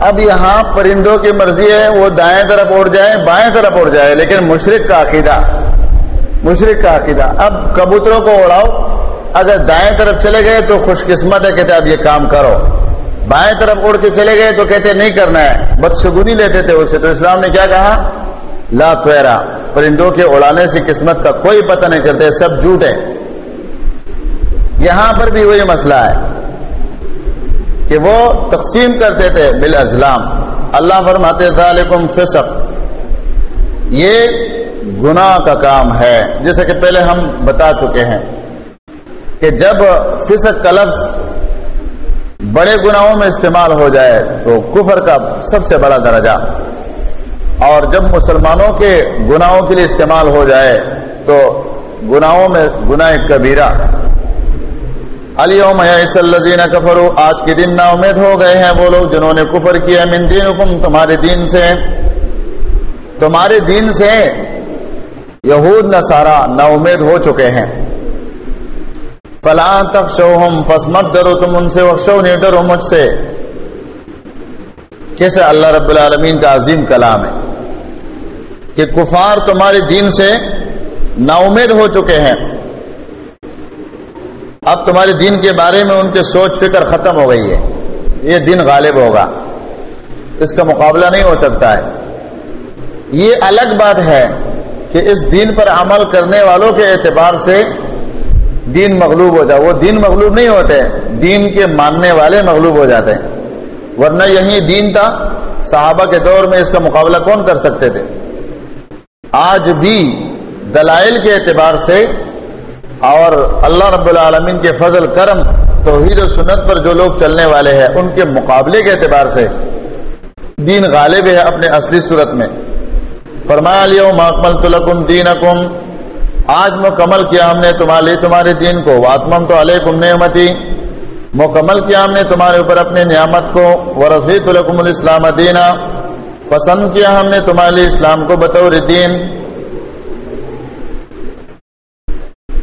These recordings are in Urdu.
اب یہاں پرندوں کی مرضی ہے وہ دائیں طرف اڑ جائے بائیں طرف اڑ جائے لیکن مشرق کا عقیدہ، مشرق کا عقیدہ۔ اب کبوتروں کو اڑاؤ، اگر دائیں طرف چلے گئے تو خوش قسمت ہے، کہتے اب یہ کام کرو۔ بائیں طرف اڑ کے چلے گئے تو کہتے نہیں کرنا ہے، بدشگونی لیتے تھے اسے۔ تو اسلام نے کیا کہا؟ لا تویرا پرندوں کے اڑانے سے قسمت کا کوئی پتہ نہیں چلتے سب جھوٹ ہے یہاں پر بھی وہی مسئلہ ہے۔ کہ وہ تقسیم کرتے تھے بال اللہ فرماتے، ذالکم فسق۔ یہ گناہ کا کام ہے۔ جیسے کہ پہلے ہم بتا چکے ہیں کہ جب فسق کا لفظ بڑے گناہوں میں استعمال ہو جائے تو کفر کا سب سے بڑا درجہ۔ اور جب مسلمانوں کے گناہوں کے لیے استعمال ہو جائے تو گناہوں میں گناہ کبیرہ۔ الزین کفرو آج کے دن نا امید ہو گئے ہیں وہ لوگ جنہوں نے کفر کیا من دینکم، تمہارے دین سے۔ تمہارے دین سے یہود، نصارہ نا امید ہو چکے ہیں۔ فلاں تک شو فسمت ڈرو تم ان سے وقشو نہیں ڈرو مجھ سے۔ کیسے؟ اللہ رب العالمین کا عظیم کلام ہے کہ کفار تمہارے دین سے نا امید ہو چکے ہیں۔ اب تمہارے دین کے بارے میں ان کے سوچ فکر ختم ہو گئی ہے۔ یہ دن غالب ہوگا۔ اس کا مقابلہ نہیں ہو سکتا ہے۔ یہ الگ بات ہے کہ اس دین پر عمل کرنے والوں کے اعتبار سے دین مغلوب ہو جائے وہ دین مغلوب نہیں ہوتے، دین کے ماننے والے مغلوب ہو جاتے ہیں۔ ورنہ یہی دین تھا۔ صحابہ کے دور میں اس کا مقابلہ کون کر سکتے تھے؟ آج بھی دلائل کے اعتبار سے اور اللہ رب العالمین کے فضل کرم توحید و سنت پر جو لوگ چلنے والے ہیں، ان کے مقابلے کے اعتبار سے دین غالب ہے اپنے اصلی صورت میں۔ فرمایا لیا محکمل تلکم دین آج مکمل کیا ہم نے تمہارے تمہارے دین کو۔ واتمم تو علیکم نعمتی۔ مکمل کیا ہم نے تمہارے اوپر اپنے نعمت کو۔ ورفیت الکم الاسلام دینا۔ پسند کیا ہم نے تمہارے اسلام کو بطور دین۔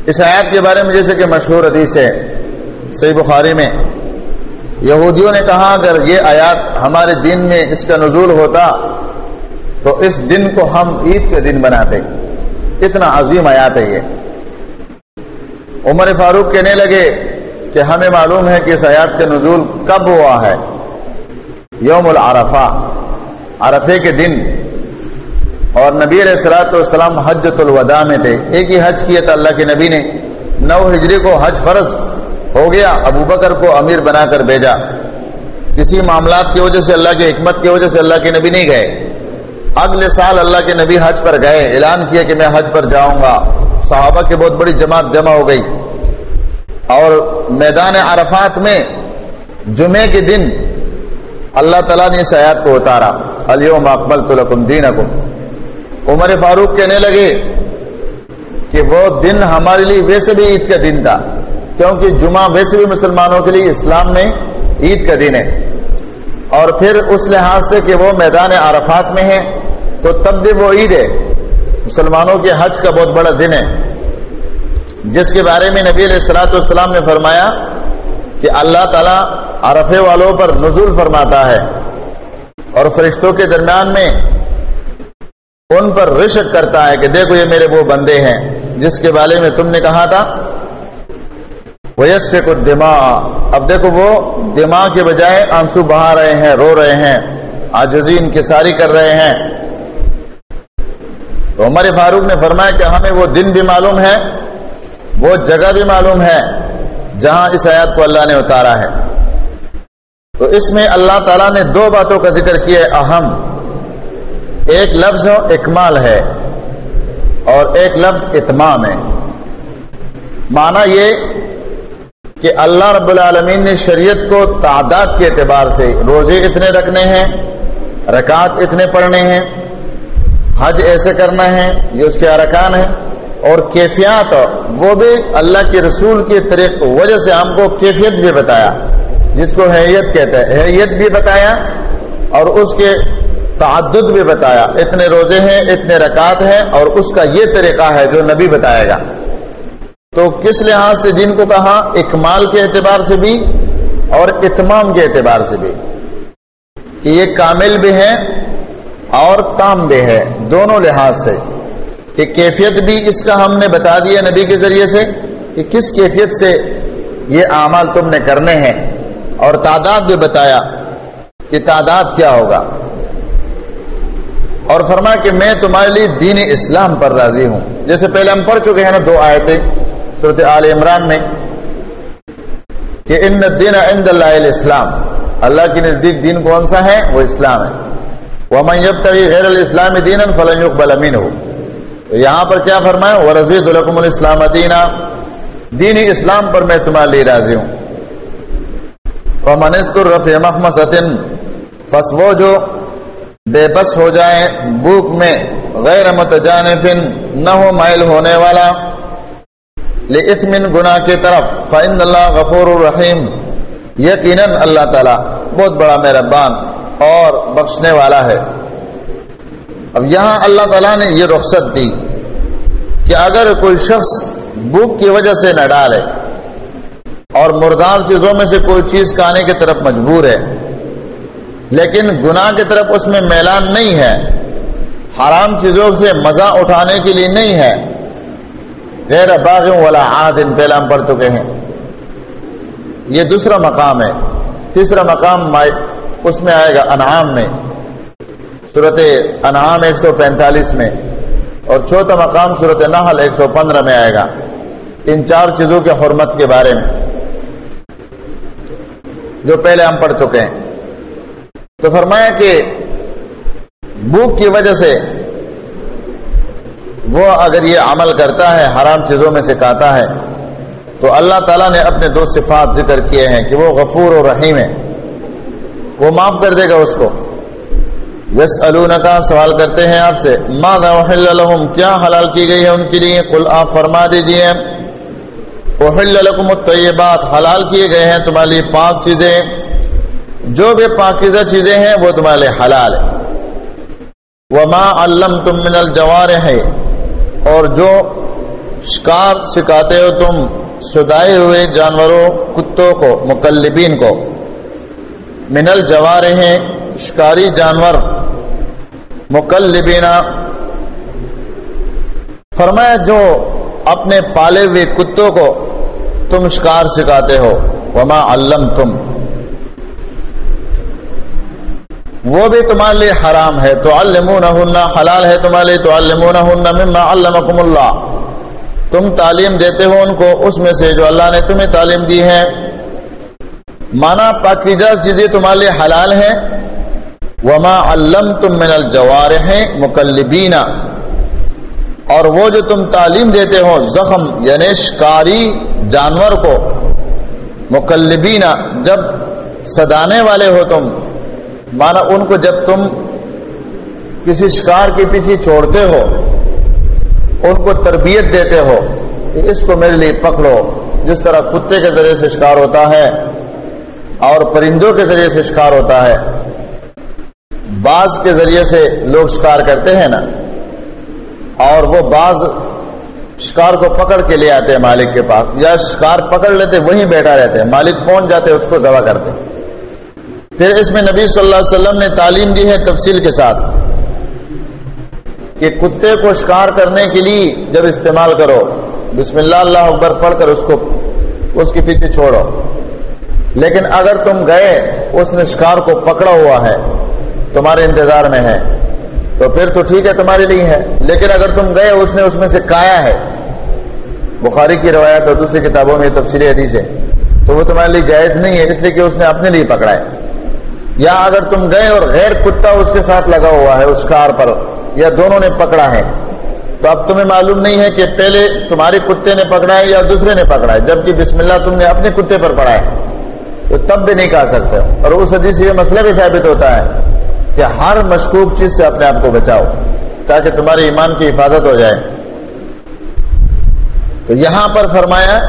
اس آیات کے بارے میں جیسے کہ مشہور حدیث ہے، صحیح بخاری میں، یہودیوں نے کہا، اگر یہ آیات ہمارے دین میں اس کا نزول ہوتا، تو اس دن کو ہم عید کے دن بناتے۔ اتنا عظیم آیات ہے یہ۔ عمر فاروق کہنے لگے کہ ہمیں معلوم ہے کہ اس آیات کا نزول کب ہوا ہے؟ یوم العرفہ، عرفے کے دن۔ اور نبی علیہ السلاۃ والسلام حجت الوداع میں تھے۔ ایک ہی حج کیا تھا اللہ کے نبی نے۔ نو ہجری کو حج فرض ہو گیا، ابو بکر کو امیر بنا کر بھیجا۔ کسی معاملات کی وجہ سے اللہ کی حکمت کی وجہ سے اللہ کے نبی نہیں گئے۔ اگلے سال اللہ کے نبی حج پر گئے۔ اعلان کیا کہ میں حج پر جاؤں گا۔ صحابہ کی بہت بڑی جماعت جمع ہو گئی۔ اور میدان عرفات میں جمعے کے دن اللہ تعالیٰ نے اس آیات کو اتارا۔ علیوم اکبل تو دین اکم عمر فاروق کہنے لگے کہ وہ دن ہمارے لیے ویسے بھی عید کا دن تھا، کیونکہ جمعہ ویسے بھی مسلمانوں کے لیے اسلام میں عید کا دن ہے۔ اور پھر اس لحاظ سے کہ وہ میدان عرفات میں ہے تو تب بھی وہ عید ہے۔ مسلمانوں کے حج کا بہت بڑا دن ہے۔ جس کے بارے میں نبی علیہ السلاۃ والسلام نے فرمایا کہ اللہ تعالیٰ عرفے والوں پر نزول فرماتا ہے۔ اور فرشتوں کے درمیان میں ان پر رشک کرتا ہے کہ دیکھو یہ میرے وہ بندے ہیں، جس کے بارے میں تم نے کہا تھا۔ ویسف کو دماغ اب دیکھو وہ دماغ کے بجائے آنسو بہا رہے ہیں، رو رہے ہیں آجزی انکساری کر رہے ہیں۔ تو عمر فاروق نے فرمایا کہ ہمیں وہ دن بھی معلوم ہے، وہ جگہ بھی معلوم ہے جہاں اس آیات کو اللہ نے اتارا ہے۔ تو اس میں اللہ تعالیٰ نے دو باتوں کا ذکر کیا اہم۔ ایک لفظ اکمال ہے اور ایک لفظ اتمام ہے۔ مانا یہ کہ اللہ رب العالمین نے شریعت کو تعداد کے اعتبار سے روزے اتنے رکھنے ہیں، رکعت اتنے پڑھنے ہیں، حج ایسے کرنا ہے، یہ اس کے ارکان ہیں۔ اور کیفیات وہ بھی اللہ کے رسول کے طریق، وجہ سے ہم کو کیفیت بھی بتایا، جس کو حیت کہتے ہیں، حیت بھی بتایا اور اس کے تعدد بھی بتایا۔ اتنے روزے ہیں، اتنے رکعت ہیں اور اس کا یہ طریقہ ہے جو نبی بتائے گا۔ تو کس لحاظ سے دین کو کہا؟ اکمال کے اعتبار سے بھی اور اتمام کے اعتبار سے بھی۔ کہ یہ کامل بھی ہے اور تام بھی ہے، دونوں لحاظ سے۔ کہ کیفیت بھی اس کا ہم نے بتا دیا نبی کے ذریعے سے کہ کس کیفیت سے یہ اعمال تم نے کرنے ہیں۔ اور تعداد بھی بتایا کہ تعداد کیا ہوگا۔ اور فرما کہ میں تمہارے لیے دین اسلام پر راضی ہوں۔ جیسے پہلے ہم پڑھ چکے ہیں نا دو آیتیں صورت عال عمران میں کہ ان دین عند اللہ اسلام اللہ کے نزدیک دین کون سا ہے؟ وہ اسلام ہے۔ وہ میب تبھی غیر الاسلام دین فلن بل امین ہو تو یہاں پر کیا فرمایا؟ وہ رضیت الرکم الاسلام دینہ دین اسلام پر میں تمہارے لیے راضی ہوں۔ فمنست الرف محمد فس وہ جو بے بس ہو جائے بھوک میں غیر متجانف نہ ہو مائل ہونے والا۔ لِإِثْمٍ گناہ کی طرف، فَإِنَّ اللَّهَ غَفُورُ الرحیم یقیناً اللہ تعالی بہت بڑا مہربان اور بخشنے والا ہے۔ اب یہاں اللہ تعالیٰ نے یہ رخصت دی کہ اگر کوئی شخص بھوک کی وجہ سے نہ ڈالے اور مردار چیزوں میں سے کوئی چیز کھانے کی طرف مجبور ہے لیکن گناہ کی طرف اس میں میلان نہیں ہے۔ حرام چیزوں سے مزہ اٹھانے کے لیے نہیں ہے۔ غیر باغ والا عادن پہلا ہم پڑھ چکے ہیں۔ یہ دوسرا مقام ہے۔ تیسرا مقام اس میں آئے گا انعام میں۔ صورت انعام ایک سو پینتالیس میں۔ اور چوتھا مقام صورت نحل ایک سو پندرہ میں آئے گا۔ ان چار چیزوں کے حرمت کے بارے میں۔ جو پہلے ہم پڑھ چکے ہیں۔ تو فرمایا کہ بھوک کی وجہ سے وہ اگر یہ عمل کرتا ہے، حرام چیزوں میں سے کہتا ہے، تو اللہ تعالیٰ نے اپنے دو صفات ذکر کیے ہیں کہ وہ غفور اور رحیم ہے۔ وہ معاف کر دے گا اس کو۔ یس کا سوال کرتے ہیں آپ سے لهم کیا حلال کی گئی ہے ان کے لیے؟ کل آپ فرما دیجیے الطیبات، حلال کیے گئے ہیں تمہارے لیے پاک چیزیں۔ جو بھی پاکیزہ چیزیں ہیں وہ تمہارے لیے حلال ہے وما علم تم من الجوار ہے اور جو شکار سکھاتے ہو تم سدائے ہوئے جانوروں، کتوں کو مکلبین کو۔ من الجوار ہیں شکاری جانور مکلبینا فرمایا، جو اپنے پالے ہوئے کتوں کو تم شکار سکھاتے ہو۔ وما علم تم وہ بھی تمہارے لیے حرام ہے۔ تو حلال ہے تمہارے لیے۔ تو علمکم اللہ تم تعلیم دیتے ہو ان کو، اس میں سے جو اللہ نے تمہیں تعلیم دی ہے۔ مانا پاکیزہ چیزیں تمہارے لیے حلال ہے۔ وما علم تم من الجوار ہیں مکلبینہ اور وہ جو تم تعلیم دیتے ہو، زخم یعنی شکاری جانور کو مکلبینہ جب سدانے والے ہو تم مانا ان کو جب تم کسی شکار کے پیچھے چھوڑتے ہو، ان کو تربیت دیتے ہو کہ اس کو میرے لیے پکڑو۔ جس طرح کتے کے ذریعے سے شکار ہوتا ہے اور پرندوں کے ذریعے سے شکار ہوتا ہے۔ بعض کے ذریعے سے لوگ شکار کرتے ہیں نا۔ اور وہ بعض شکار کو پکڑ کے لے آتے ہیں مالک کے پاس، یا شکار پکڑ لیتے وہیں بیٹھا رہتے ہیں، مالک پہنچ جاتے، اس کو ذبح کرتے پھر اس میں نبی صلی اللہ علیہ وسلم نے تعلیم دی ہے تفصیل کے ساتھ کہ کتے کو شکار کرنے کے لیے جب استعمال کرو، بسم اللہ اللہ اکبر پڑھ کر اس کو، اس کے پیچھے چھوڑو۔ لیکن اگر تم گئے، اس نے شکار کو پکڑا ہوا ہے، تمہارے انتظار میں ہے، تو پھر تو ٹھیک ہے، تمہارے لیے ہے۔ لیکن اگر تم گئے، اس نے اس میں سے کایا ہے۔ بخاری کی روایت اور دوسری کتابوں میں تفصیلی حدیث ہے۔ تو وہ تمہارے لیے جائز نہیں ہے، اس لیے کہ اس نے اپنے لیے پکڑا ہے۔ یا اگر تم گئے اور غیر کتا اس کے ساتھ لگا ہوا ہے اس کار پر یا دونوں نے پکڑا ہے، تو اب تمہیں معلوم نہیں ہے کہ پہلے تمہارے کتے نے پکڑا ہے یا دوسرے نے پکڑا ہے، جبکہ بسم اللہ تم نے اپنے کتے پر پڑا ہے۔ تو تب بھی نہیں کہا سکتے۔ اور اس حدیث سے یہ مسئلہ بھی ثابت ہوتا ہے کہ ہر مشکوک چیز سے اپنے آپ کو بچاؤ، تاکہ تمہارے ایمان کی حفاظت ہو جائے۔ تو یہاں پر فرمایا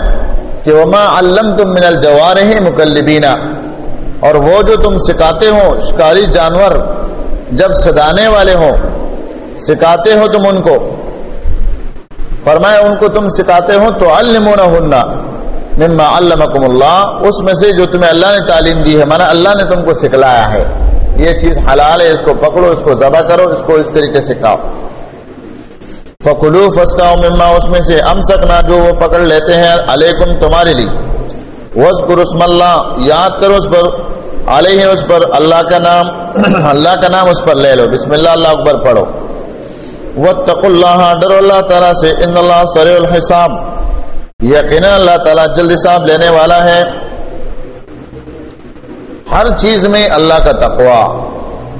کہ وما علم تم من الجوار مکلبینہ اور وہ جو تم سکھاتے ہو، شکاری جانور جب سدانے والے ہو سکھاتے ہو تم ان کو۔ فرمایا، ان کو تم سکھاتے ہو تو المنا مما علمکم اللہ۔ اس میں سے جو تمہیں اللہ نے تعلیم دی ہے مانا اللہ نے تم کو سکھلایا ہے۔ یہ چیز حلال ہے، اس کو پکڑو، اس کو ذبح کرو، اس کو اس طریقے سے کھاؤ۔ فکلو، فسکاؤ مما، اس میں سے ام سکنا جو وہ پکڑ لیتے ہیں، علیکم، تمہارے لیے۔ وز رسم اللہ، یاد کرو اس پر، علیہ اس پر، اللہ کا نام، اللہ کا نام اس پر لے لو، بسم اللہ اللہ اکبر پڑھو۔ وہ اللہ ڈر اللہ تعالیٰ سے، ان اللہ سر الحساب۔ یقینا اللہ تعالیٰ جلد حساب لینے والا ہے۔ ہر چیز میں اللہ کا تقوا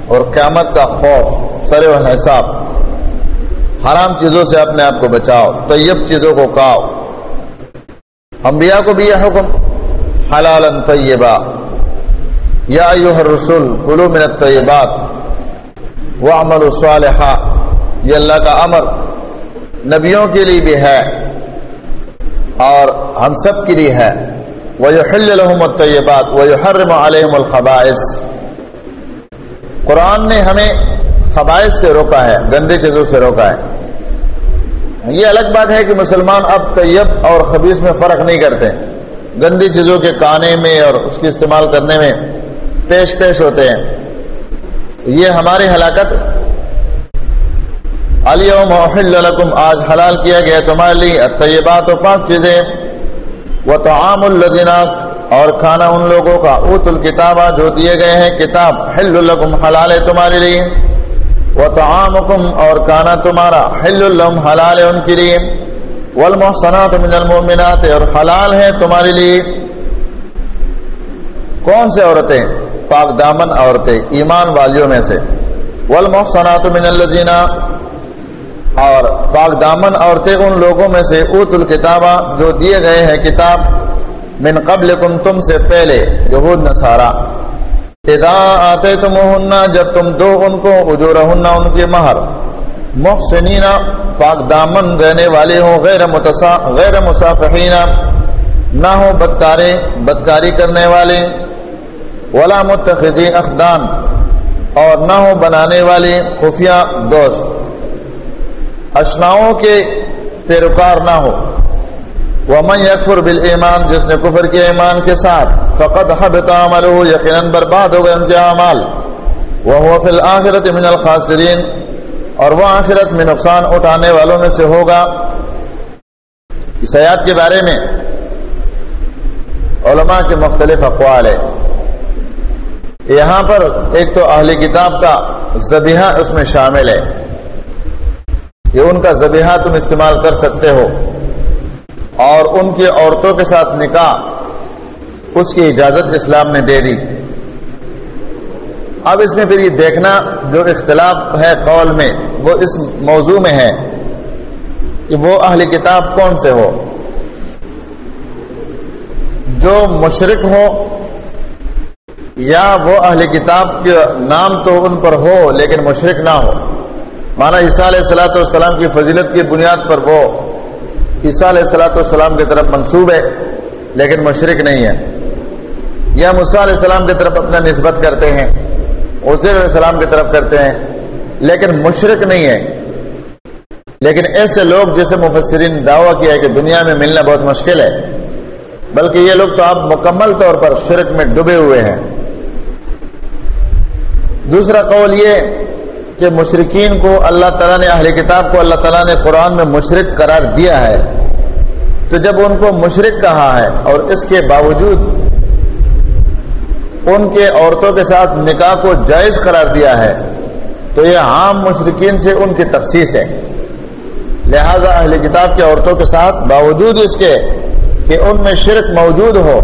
اور قیامت کا خوف سر الحساب۔ حرام چیزوں سے اپنے آپ کو بچاؤ، طیب چیزوں کو کھاؤ انبیاء کو بھی یہ حکم۔ حلال طیبہ یا ایوہ الرسول، کلو من الطیبات. وعمل الصالحہ یہ اللہ کا امر نبیوں کے لیے بھی ہے اور ہم سب کے لیے ہے. وَيُحِلِّ لَهُمُ الطَّيِّبَاتِ وَيُحَرِّمُ عَلَيْهِمُ الْخَبَائِسِ قرآن نے ہمیں خبائث سے روکا ہے، گندے چیزوں سے روکا ہے۔ یہ الگ بات ہے کہ مسلمان اب طیب اور خبیص میں فرق نہیں کرتے۔ گندی چیزوں کے کانے میں اور اس کے استعمال کرنے میں پیش پیش ہوتے ہیں۔ یہ ہماری ہلاکت۔ علیہم لکم، آج حلال کیا گیا تمہارے لیے۔ طیبات و پانچ چیزیں۔ وہ تو عام اور کھانا ان لوگوں کا۔ اوت الکتابہ جو دیے گئے ہیں۔ کتاب، حل الکم حلال ہے تمہارے لیے۔ وہ تو عام اور کھانا تمہارا۔ حل الحم حلال ہے ان کے لیے۔ والمحصنات من المؤمنات، اور حلال ہے تمہارے لیے۔ کون سے عورتیں؟ پاک دامن عورتیں، ایمان والیوں میں سے۔ والمحصنات من الذین، اور پاک دامن عورتیں ان لوگوں میں سے۔ اوت الکتابہ جو دیے گئے ہیں کتاب، من قبل تم سے پہلے، یہود نصارا ادا آتے تم جب تم دو ان کو اجور ان کے مہر۔ محسنین پاک دامن رہنے والے ہوں، غیر متصا غیر مسافین نہ ہو بدکارے، بدکاری کرنے والے، ولا متخذی اخدان، اور نہ ہو بنانے والے خفیہ دوست۔ اشناؤں کے پیروکار نہ ہو وہ یکفر بال ایمان جس نے کفر کے ایمان کے ساتھ فقط حب تعمل ہو یقیناً برباد ہو گئے ان کے اعمال۔ وہ فی الآخرت من الخاسرین اور وہ آخرت میں نقصان اٹھانے والوں میں سے ہوگا۔ اس حیات کے بارے میں علماء کے مختلف اقوال ہے یہاں پر ایک تو اہل کتاب کا زبیحہ اس میں شامل ہے۔ یہ ان کا ذبیحہ تم استعمال کر سکتے ہو۔ اور ان کی عورتوں کے ساتھ نکاح اس کی اجازت اسلام نے دے دی۔ اب اس میں پھر یہ دیکھنا جو اختلاف ہے قول میں۔ وہ اس موضوع میں ہے کہ وہ اہل کتاب کون سے ہو؟ جو مشرق ہو یا وہ اہل کتاب کے نام تو ان پر ہو لیکن مشرق نہ ہو؟ مانا عیسیٰ علیہ السلاۃ والسلام کی فضیلت کی بنیاد پر وہ عیسیٰ علیہ السلاۃ والسلام کی طرف منسوب ہے لیکن مشرق نہیں ہے۔ یا مسا علیہ السلام کی طرف اپنا نسبت کرتے ہیں، عزیر علیہ السلام کی طرف کرتے ہیں۔ لیکن مشرق نہیں ہے۔ لیکن ایسے لوگ جسے مفسرین دعویٰ کیا ہے کہ دنیا میں ملنا بہت مشکل ہے، بلکہ یہ لوگ تو آپ مکمل طور پر شرک میں ڈبے ہوئے ہیں۔ دوسرا قول یہ کہ مشرقین کو اللہ تعالیٰ نے، اہل کتاب کو اللہ تعالیٰ نے قرآن میں مشرق قرار دیا ہے۔ تو جب ان کو مشرق کہا ہے اور اس کے باوجود ان کے عورتوں کے ساتھ نکاح کو جائز قرار دیا ہے تو یہ عام مشرقین سے ان کی تفصیص ہے۔ لہذا اہل کتاب کی عورتوں کے ساتھ باوجود اس کے کہ ان میں شرک موجود ہو،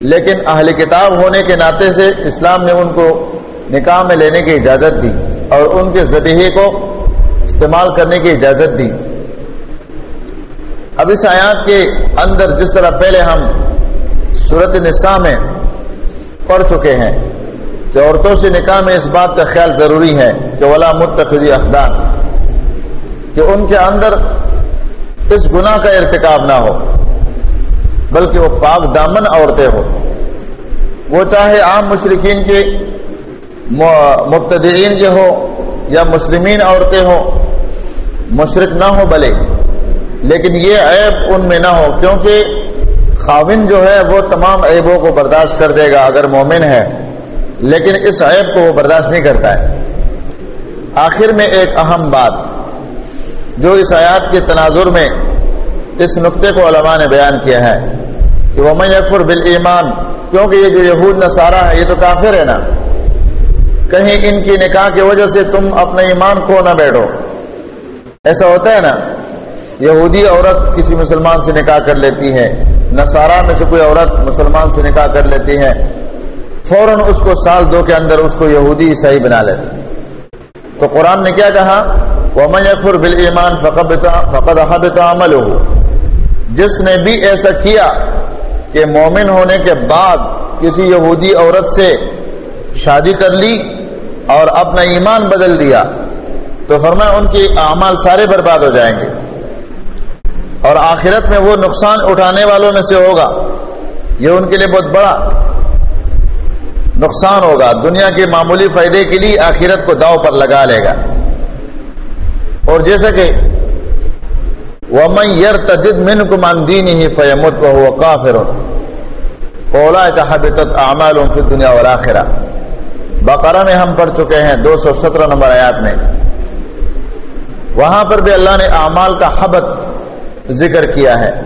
لیکن اہل کتاب ہونے کے ناطے سے اسلام نے ان کو نکاح میں لینے کی اجازت دی اور ان کے ذبیحے کو استعمال کرنے کی اجازت دی۔ اب اس آیات کے اندر جس طرح پہلے ہم صورت نساء میں پڑھ چکے ہیں کہ عورتوں سے نکاح میں اس بات کا خیال ضروری ہے کہ ولا متخذی اخدان کہ ان کے اندر اس گناہ کا ارتکاب نہ ہو، بلکہ وہ پاک دامن عورتیں ہو وہ چاہے عام مشرقین کے مبتدئین کے ہو یا مسلمین عورتیں ہوں مشرق نہ ہو بلے لیکن یہ عیب ان میں نہ ہو، کیونکہ خاون جو ہے وہ تمام عیبوں کو برداشت کر دے گا۔ اگر مومن ہے لیکن اس عیب کو وہ برداشت نہیں کرتا ہے۔ آخر میں ایک اہم بات جو اس آیات کے تناظر میں اس نقطے کو علماء نے بیان کیا ہے کہ وہ میفر بال ایمان کیونکہ یہ جو یہود، نصارہ ہے یہ تو کافر ہے نا۔ کہیں ان کی نکاح کی وجہ سے تم اپنے ایمان کو نہ بیٹھو۔ ایسا ہوتا ہے نا، یہودی عورت کسی مسلمان سے نکاح کر لیتی ہے، نصارہ میں سے کوئی عورت مسلمان سے نکاح کر لیتی ہے فوراً اس کو سال دو کے اندر اس کو یہودی عیسائی بنا لیتی تو قرآن نے کیا کہا؟ وَمَنْ يَكْفُرْ بِالْإِيمَانِ فَقَدْ حَبِطَ عَمَلُهُ۔ جس نے بھی ایسا کیا کہ مومن ہونے کے بعد کسی یہودی عورت سے شادی کر لی اور اپنا ایمان بدل دیا، تو فرمایا ان کے اعمال سارے برباد ہو جائیں گے۔ اور آخرت میں وہ نقصان اٹھانے والوں میں سے ہوگا۔ یہ ان کے لیے بہت بڑا نقصان ہوگا۔ دنیا کے معمولی فائدے کے لیے آخرت کو داؤ پر لگا لے گا۔ اور جیسا کہ وَمَن يَرْتَدِدْ مِنْكُمْ عَنْ دِينِهِ فَيَمُتْ وَهُوَ كَافِرٌ۔ اولئک حبطت اعمالهم فی الدنیا والآخرہ بقرہ میں ہم پڑھ چکے ہیں دو سو سترہ نمبر آیات میں۔ وہاں پر بھی اللہ نے اعمال کا حبت ذکر کیا ہے۔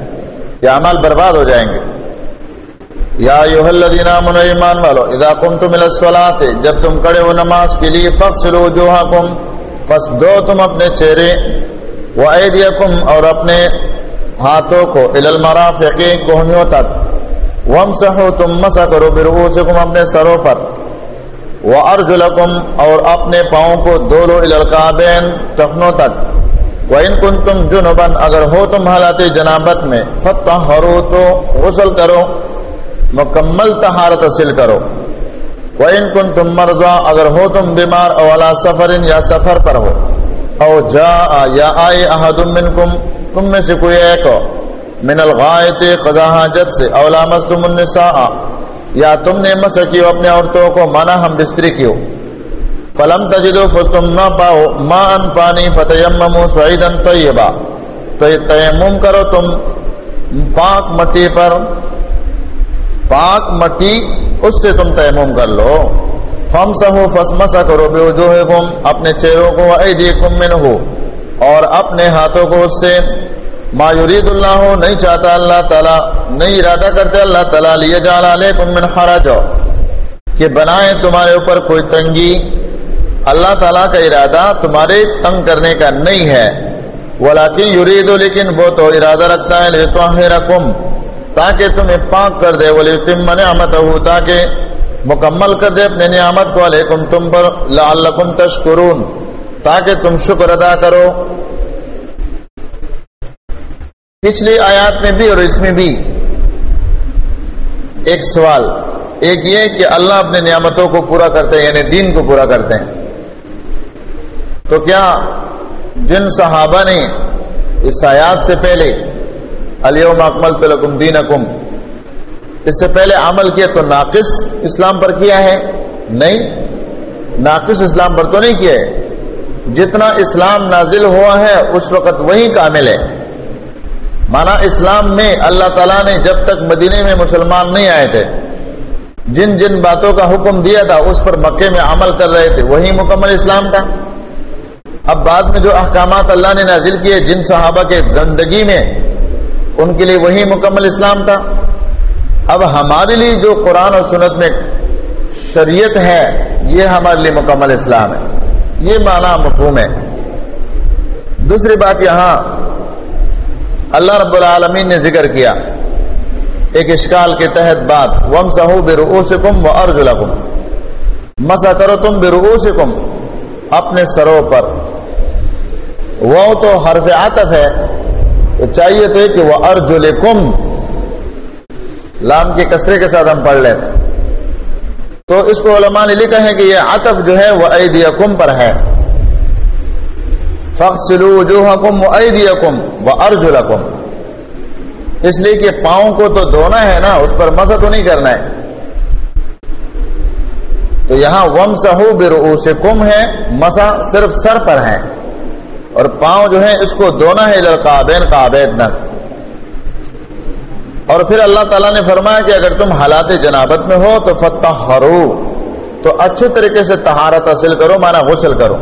کہ اعمال برباد ہو جائیں گے۔ یا ایوہ الذین آمنوا ایمان والو، اذا قمتم الى الصلاة، جب تم کڑے ہو نماز کے لیے فغسلوا وجوہکم فسدو تم اپنے چہرے وعیدیکم اور اپنے ہاتھوں کو الى المرافق، کوہنیوں تک۔ وامسحو تم مسح کرو برؤوسکم اپنے سروں پر۔ وارجلکم اور اپنے پاؤں کو دولو الى القابین تخنوں تک۔ وَإِن كُنْتُمْ جُنُبًا، اگر ہو تم حالات جنابت میں فَتَّحَرُوا تو غسل کرو۔ مکمل طہارت حاصل کرو۔ وَإِن كُنْتُمْ مَرْضَى، اگر ہو تم بیمار او علا سفر یا سفر پر ہو۔ او جاء یا آئے احد منکم، تم میں سے کوئی ایک ہو۔ من الغائط قضا حاجت سے، او لامستم النساء۔ یا تم نے مسح کیو اپنے عورتوں کو مانا ہم بستری کیو فلم تجدو فستم نہ پاؤ ما ان پانی فتیممو سعیدن طیبا تو تیمم کرو تم پاک مٹی پر۔ پاک مٹی، اس سے تم تیمم کر لو۔ فم سہو فسمسا کرو بے جو اپنے چہروں کو ایدیکم من ہو اور اپنے ہاتھوں کو اس سے۔ ما یرید اللہ، نہیں چاہتا اللہ تعالیٰ، نہیں ارادہ کرتے اللہ تعالیٰ لیے جال علیکم من حرج۔ کہ بنائے تمہارے اوپر کوئی تنگی۔ اللہ تعالیٰ کا ارادہ تمہارے تنگ کرنے کا نہیں ہے۔ ولیکن یرید، لیکن وہ تو ارادہ رکھتا ہے۔ لیتوہرکم تاکہ تمہیں پاک کر دے ولی تم نعمت ہو تاکہ مکمل کر دے اپنے نعمت کو، علیکم تم پر لعلکم تشکرون، تاکہ تم شکر ادا کرو۔ پچھلی آیات میں بھی اور اس میں بھی ایک سوال، ایک یہ کہ اللہ اپنے نعمتوں کو پورا کرتے ہیں یعنی دین کو پورا کرتے ہیں۔ تو کیا جن صحابہ نے اس آیات سے پہلے الیوم اکمل لکم دینکم اس سے پہلے عمل کیا تو ناقص اسلام پر کیا ہے؟ نہیں۔ ناقص اسلام پر تو نہیں کیا ہے۔ جتنا اسلام نازل ہوا ہے، اس وقت وہی کامل ہے۔ مانا اسلام میں اللہ تعالیٰ نے جب تک مدینے میں مسلمان نہیں آئے تھے، جن جن باتوں کا حکم دیا تھا، اس پر مکے میں عمل کر رہے تھے، وہی مکمل اسلام تھا۔ اب بعد میں جو احکامات اللہ نے نازل کیے، جن صحابہ کے زندگی میں ان کے لیے وہی مکمل اسلام تھا۔ اب ہمارے لیے جو قرآن اور سنت میں شریعت ہے، یہ ہمارے لیے مکمل اسلام ہے۔ یہ معنی مفہوم ہے۔ دوسری بات یہاں، اللہ رب العالمین نے ذکر کیا۔ ایک اشکال کے تحت بات وم سہو بے سے کم و ارج مسا کرو تم بے سے کم اپنے سروں پر۔ وہ تو حرف عطف ہے۔ تو چاہیے تھے کہ وہ ارج لام کے کسرے کے ساتھ ہم پڑھ لیتے تو اس کو علماء نے لکھا ہے کہ یہ عطف جو ہے وہ ایدیکم پر ہے۔ فخلو وجوہکم و ایدیکم و ارجلکم۔ اس لیے کہ پاؤں کو تو دھونا ہے نا، اس پر مسا تو نہیں کرنا ہے۔ تو یہاں وم سہو برؤسکم ہے مسا صرف سر پر ہے۔ اور پاؤں جو ہے اس کو دھونا ہے لڑکابین کابین نک اور پھر اللہ تعالیٰ نے فرمایا کہ اگر تم حالات جنابت میں ہو تو فتح ہرو تو اچھے طریقے سے تہارت حاصل کرو مانا غسل کرو۔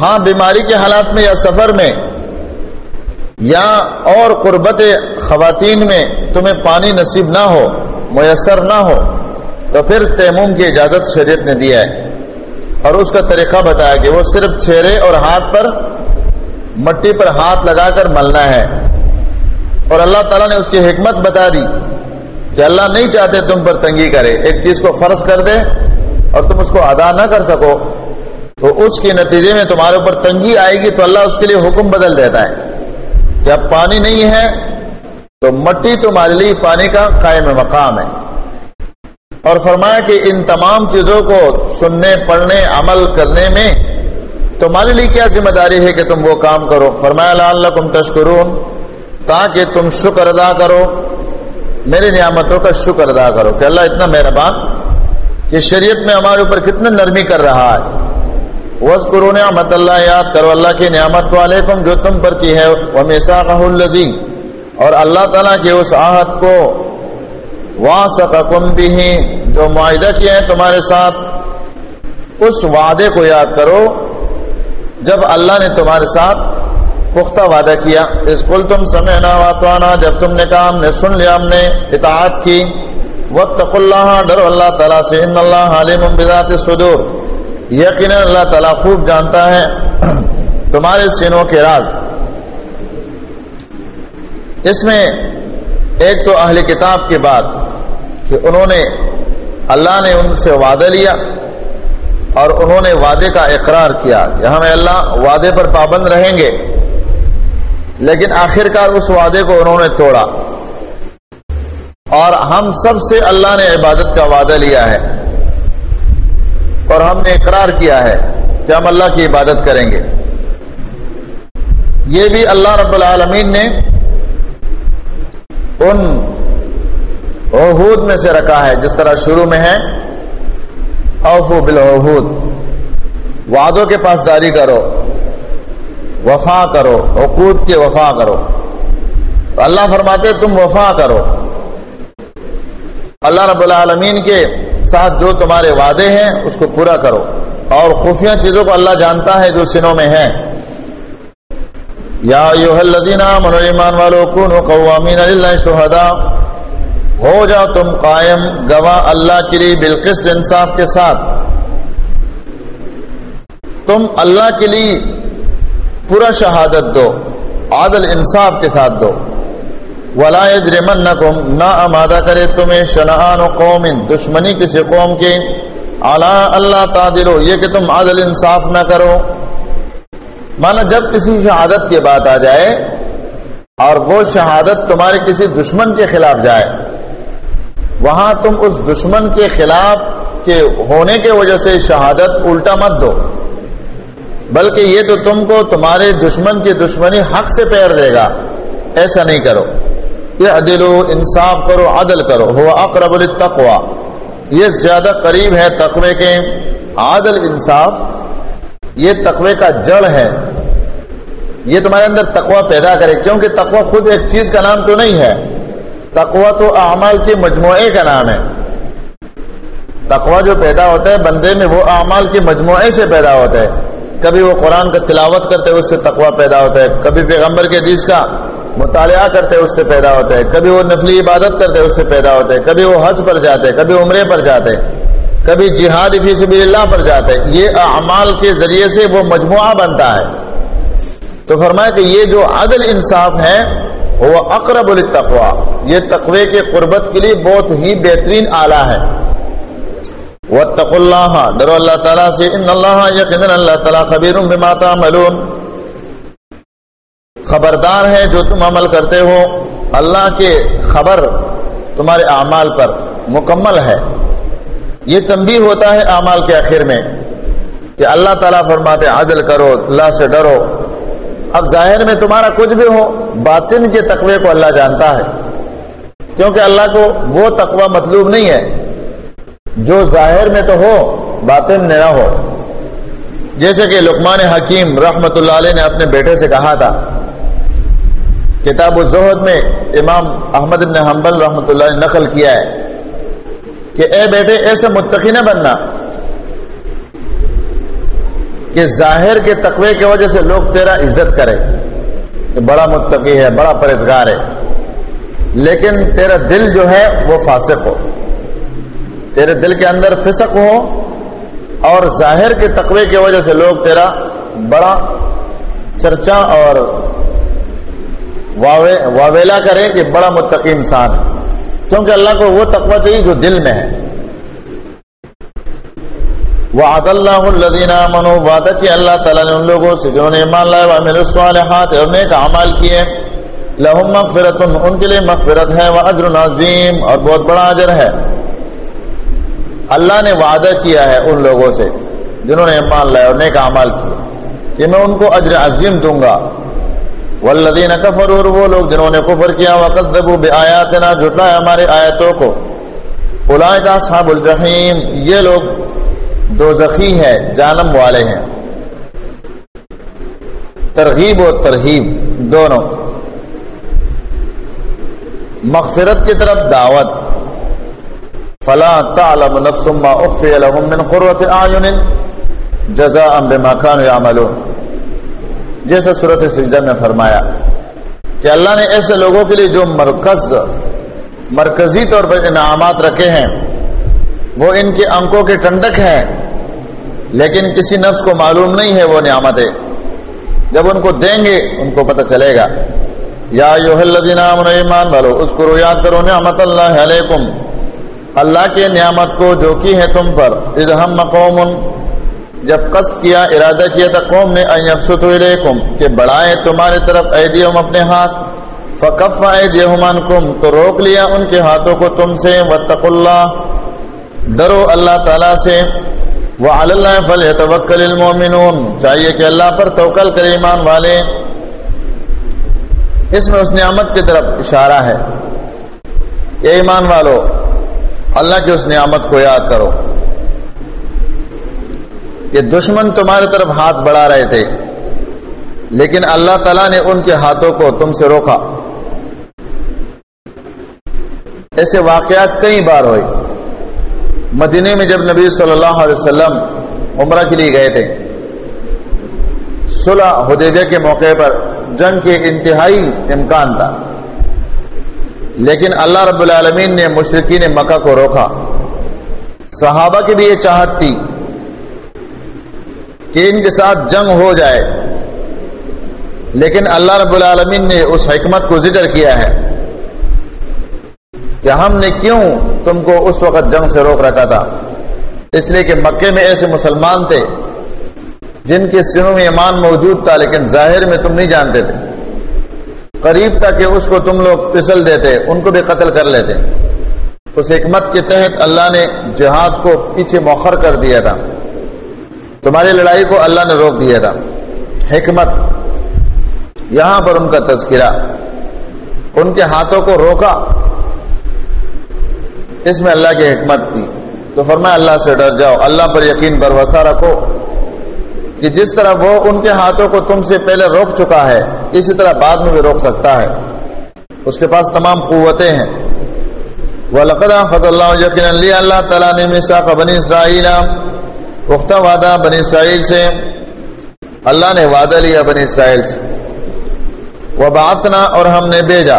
ہاں بیماری کے حالات میں یا سفر میں یا اور قربت خواتین میں تمہیں پانی نصیب نہ ہو، میسر نہ ہو، تو پھر تیموم کی اجازت شریعت نے دیا ہے۔ اور اس کا طریقہ بتایا کہ وہ صرف چہرے اور ہاتھ پر مٹی پر ہاتھ لگا کر ملنا ہے۔ اور اللہ تعالیٰ نے اس کی حکمت بتا دی کہ اللہ نہیں چاہتے تم پر تنگی کرے۔ ایک چیز کو فرض کر دے اور تم اس کو ادا نہ کر سکو۔ تو اس کے نتیجے میں تمہارے اوپر تنگی آئے گی تو اللہ اس کے لیے حکم بدل دیتا ہے۔ جب پانی نہیں ہے تو مٹی تمہارے لیے پانی کا قائم مقام ہے۔ اور فرمایا کہ ان تمام چیزوں کو سننے، پڑھنے، عمل کرنے میں تمہارے لیے کیا ذمہ داری ہے کہ تم وہ کام کرو؟ فرمایا اللہ تم تشکرون، تاکہ تم شکر ادا کرو میری نعمتوں کا شکر ادا کرو۔ کہ اللہ اتنا مہربان کہ شریعت میں ہمارے اوپر کتنا نرمی کر رہا ہے۔ وز کرو نعمت اللہ، یاد کرو اللہ کی نعمت کو علیکم جو تم پر کی ہے۔ ہمیشہ اور اللہ تعالیٰ کے اس آہت کو واسقکم بھی جو معاہدہ کیا ہے تمہارے ساتھ، اس وعدے کو یاد کرو، جب اللہ نے تمہارے ساتھ پختہ وعدہ کیا اس کل تم سمے نہ جب تم نے کہا، ہم نے سن لیا، ہم نے اطاعت کی وقت اللہ، ڈرو اللہ تعالیٰ سے، ان اللہ علیم بذات صدور۔ یقینا اللہ تعالیٰ خوب جانتا ہے تمہارے سینوں کے راز۔ اس میں ایک تو اہل کتاب کی بات کہ انہوں نے اللہ نے ان سے وعدہ لیا اور انہوں نے وعدے کا اقرار کیا کہ ہمیں اللہ وعدے پر پابند رہیں گے۔ لیکن آخرکار اس وعدے کو انہوں نے توڑا۔ اور ہم سب سے اللہ نے عبادت کا وعدہ لیا ہے۔ اور ہم نے اقرار کیا ہے کہ ہم اللہ کی عبادت کریں گے۔ یہ بھی اللہ رب العالمین نے ان عہود میں سے رکھا ہے، جس طرح شروع میں ہے، اوفو بالعہود، وعدوں کے پاس داری کرو، وفا کرو، عقود کے وفا کرو۔ تو اللہ فرماتے تم وفا کرو۔ اللہ رب العالمین کے ساتھ جو تمہارے وعدے ہیں، اس کو پورا کرو۔ اور خفیہ چیزوں کو اللہ جانتا ہے جو سنوں میں ہے یا منو ایمان والو کن قوامین اللہ شہدا ہو جاؤ تم قائم، گواہ اللہ کے لیے بالقسط انصاف کے ساتھ۔ تم اللہ کے لیے پورا شہادت دو، عادل انصاف کے ساتھ دو۔ ولا يجرمنكم، نہ آمادہ کرے تمہیں شنعان قوم، دشمنی کسی قوم کے۔ اعلی اللہ تعدلو، یہ کہ تم عادل انصاف نہ کرو۔ مانا جب کسی شہادت کی بات آ جائے اور وہ شہادت تمہارے کسی دشمن کے خلاف جائے، وہاں تم اس دشمن کے خلاف کے ہونے کے وجہ سے شہادت الٹا مت دو۔ بلکہ یہ تو تم کو تمہارے دشمن کی دشمنی حق سے پیر دے گا۔ ایسا نہیں کرو۔ یہ عدل انصاف کرو، عدل کرو۔ ہو اقرب التقوا یہ زیادہ قریب ہے تقوی کے۔ عادل انصاف۔ یہ تقوی کا جڑ ہے۔ یہ تمہارے اندر تقوا پیدا کرے، کیونکہ تقوا خود ایک چیز کا نام تو نہیں ہے۔ تقوا تو اعمال کے مجموعے کا نام ہے۔ تقوا جو پیدا ہوتا ہے، بندے میں وہ اعمال کے مجموعے سے پیدا ہوتا ہے۔ کبھی وہ قرآن کا تلاوت کرتے اس سے تقوا پیدا ہوتا ہے، کبھی پیغمبر کے حدیث کا مطالعہ کرتے اس سے پیدا ہوتا ہے، کبھی وہ نفلی عبادت کرتے اس سے پیدا ہوتے کبھی وہ حج پر جاتے کبھی عمرے پر جاتے کبھی جہاد فی سبیل اللہ پر جاتے یہ اعمال کے ذریعے سے وہ مجموعہ بنتا ہے۔ تو فرمایا کہ یہ جو عدل انصاف ہے، وہ اقرب التقوا یہ تقوی کے قربت کے لیے بہت ہی بہترین آلہ ہے۔ وَاتَّقُوا اللَّهَ ڈرو اللہ تعالیٰ سے۔ ان اللہ یقین اللہ تعالیٰ خبیر بما تعملون۔ خبردار ہے جو تم عمل کرتے ہو۔ اللہ کے خبر تمہارے اعمال پر مکمل ہے۔ یہ تنبیہ ہوتا ہے اعمال کے آخر میں کہ اللہ تعالیٰ فرماتے عدل کرو، اللہ سے ڈرو۔ اب ظاہر میں تمہارا کچھ بھی ہو، باطن کے تقوی کو اللہ جانتا ہے۔ کیونکہ اللہ کو وہ تقوی مطلوب نہیں ہے۔ جو ظاہر میں تو ہو، باطن میں نہ ہو۔ جیسے کہ لکمان حکیم رحمت اللہ علیہ نے اپنے بیٹے سے کہا تھا، کتاب الزہد میں امام احمد بن حنبل رحمت اللہ نے نقل کیا ہے۔ کہ اے بیٹے ایسے متقی نہ بننا۔ کہ ظاہر کے تقوی کی وجہ سے لوگ تیرا عزت کرے۔ کہ بڑا متقی ہے، بڑا پرہزگار ہے۔ لیکن تیرا دل جو ہے وہ فاسق ہو۔ تیرے دل کے اندر فسق ہو اور ظاہر کے تقوی کی وجہ سے لوگ تیرا بڑا چرچا اور واویلا کریں کہ بڑا متقی انسان ہے۔ کیونکہ اللہ کو وہ تقوی چاہیے جو دل میں ہے۔ وعد اللہ الذین آمنوا، وعدہ کی اللہ تعالیٰ نے ان لوگوں سے جنہوں نے ایمان لائے وعمل الصالحات، اور نیک اعمال کیے۔ لہم مغفرت، ان کے لیے مغفرت ہے واجر عظیم، اور بہت بڑا اجر ہے۔ اللہ نے وعدہ کیا ہے ان لوگوں سے جنہوں نے ایمان لائے اور نیک اعمال کیے۔ کہ میں ان کو اجر عظیم دوں گا۔ والذین کفروا، اور وہ لوگ جنہوں نے کفر کیا وکذبوا بآیاتنا، جھٹلایا ہمارے آیتوں کو۔ اولئک اصحاب الجحیم، یہ لوگ دو زخی ہے جانم والے ہیں۔ ترغیب و ترغیب دونوں۔ مغفرت کی طرف دعوت۔ فلا تعلم نفس ما اخفي لهم من قرة اعين جزاء بما كانوا يعملون۔ جیسے صورت سجدہ میں فرمایا کہ اللہ نے ایسے لوگوں کے لیے جو مرکز مرکزی طور پر انعامات رکھے ہیں، وہ ان کے انکوں کے ٹنڈک ہیں، لیکن کسی نفس کو معلوم نہیں ہے وہ نعمتیں۔ جب ان کو دیں گے، ان کو پتہ چلے گا۔ یا ایمان والو اس کو یاد کرو، نعمت اللہ علیکم۔ اللہ کے نعمت کو جو کی ہے تم پر ادہم قوم جب قصد کیا، ارادہ کیا تھا قوم نے علیکم کہ بڑھائے تمہارے طرف ایدیہم اپنے ہاتھ۔ فکف ایدیہم عنکم، تو روک لیا ان کے ہاتھوں کو تم سے۔ واتقوا اللہ۔ ڈرو اللہ تعالی سے۔ وعلى الله فليتوكل المؤمنون۔ چاہیے کہ اللہ پر توکل کرے ایمان والے۔ اس میں اس نعمت کی طرف اشارہ ہے۔ کہ ایمان والو، اللہ کی اس نعمت کو یاد کرو۔ کہ دشمن تمہارے طرف ہاتھ بڑھا رہے تھے۔ لیکن اللہ تعالیٰ نے ان کے ہاتھوں کو تم سے روکا۔ ایسے واقعات کئی بار ہوئے۔ مدینے میں جب نبی صلی اللہ علیہ وسلم عمرہ کے لیے گئے تھے، صلح حدیبیہ کے موقع پر جنگ کے انتہائی امکان تھا۔ لیکن اللہ رب العالمین نے مشرقین مکہ کو روکا۔ صحابہ کی بھی یہ چاہت تھی کہ ان کے ساتھ جنگ ہو جائے۔ لیکن اللہ رب العالمین نے اس حکمت کو ذکر کیا ہے کہ ہم نے کیوں تم کو اس وقت جنگ سے روک رکھا تھا۔ اس لیے کہ مکے میں ایسے مسلمان تھے جن کے سنوں میں ایمان موجود تھا، لیکن ظاہر میں تم نہیں جانتے تھے۔ قریب تھا کہ اس کو تم لوگ پسل دیتے، ان کو بھی قتل کر لیتے۔ اس حکمت کے تحت اللہ نے جہاد کو پیچھے موخر کر دیا تھا۔ تمہاری لڑائی کو اللہ نے روک دیا تھا۔ حکمت۔ یہاں پر ان کا تذکرہ۔ ان کے ہاتھوں کو روکا۔ اس میں اللہ کی حکمت تھی۔ تو فرمایا، اللہ سے ڈر جاؤ۔ اللہ پر یقین بھروسہ رکھو کہ جس طرح وہ ان کے ہاتھوں کو تم سے پہلے روک چکا ہے، اسی طرح بعد میں بھی روک سکتا ہے۔ اس کے پاس تمام قوتیں ہیں۔ وہ لقدہ فض اللہ یقین اللہ تعالیٰ نے مساق پختہ وعدہ بنی اسرائیل سے۔ اللہ نے وعدہ لیا بنی اسرائیل سے۔ وہ باسنا اور ہم نے بھیجا۔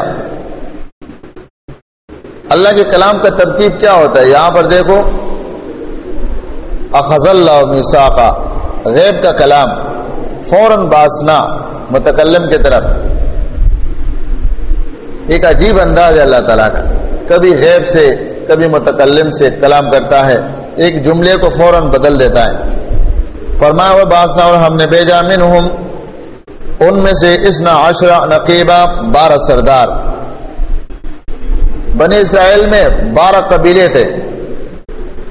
اللہ کے کلام کا ترتیب کیا ہوتا ہے؟ یہاں پر دیکھو۔ اخذ اللہ مساقا غیب کا کلام۔ فوراً باسنا متکلم کی طرف۔ ایک عجیب انداز ہے اللہ تعالیٰ کا۔ کبھی غیب سے، کبھی متکلم سے کلام کرتا ہے۔ ایک جملے کو فوراً بدل دیتا ہے۔ فرمایا، وہ باسنا اور ہم نے بھیجا منہم، ان میں سے اسنا عشرہ نقیبہ، بارہ سردار۔ بنی اسرائیل میں بارہ قبیلے تھے۔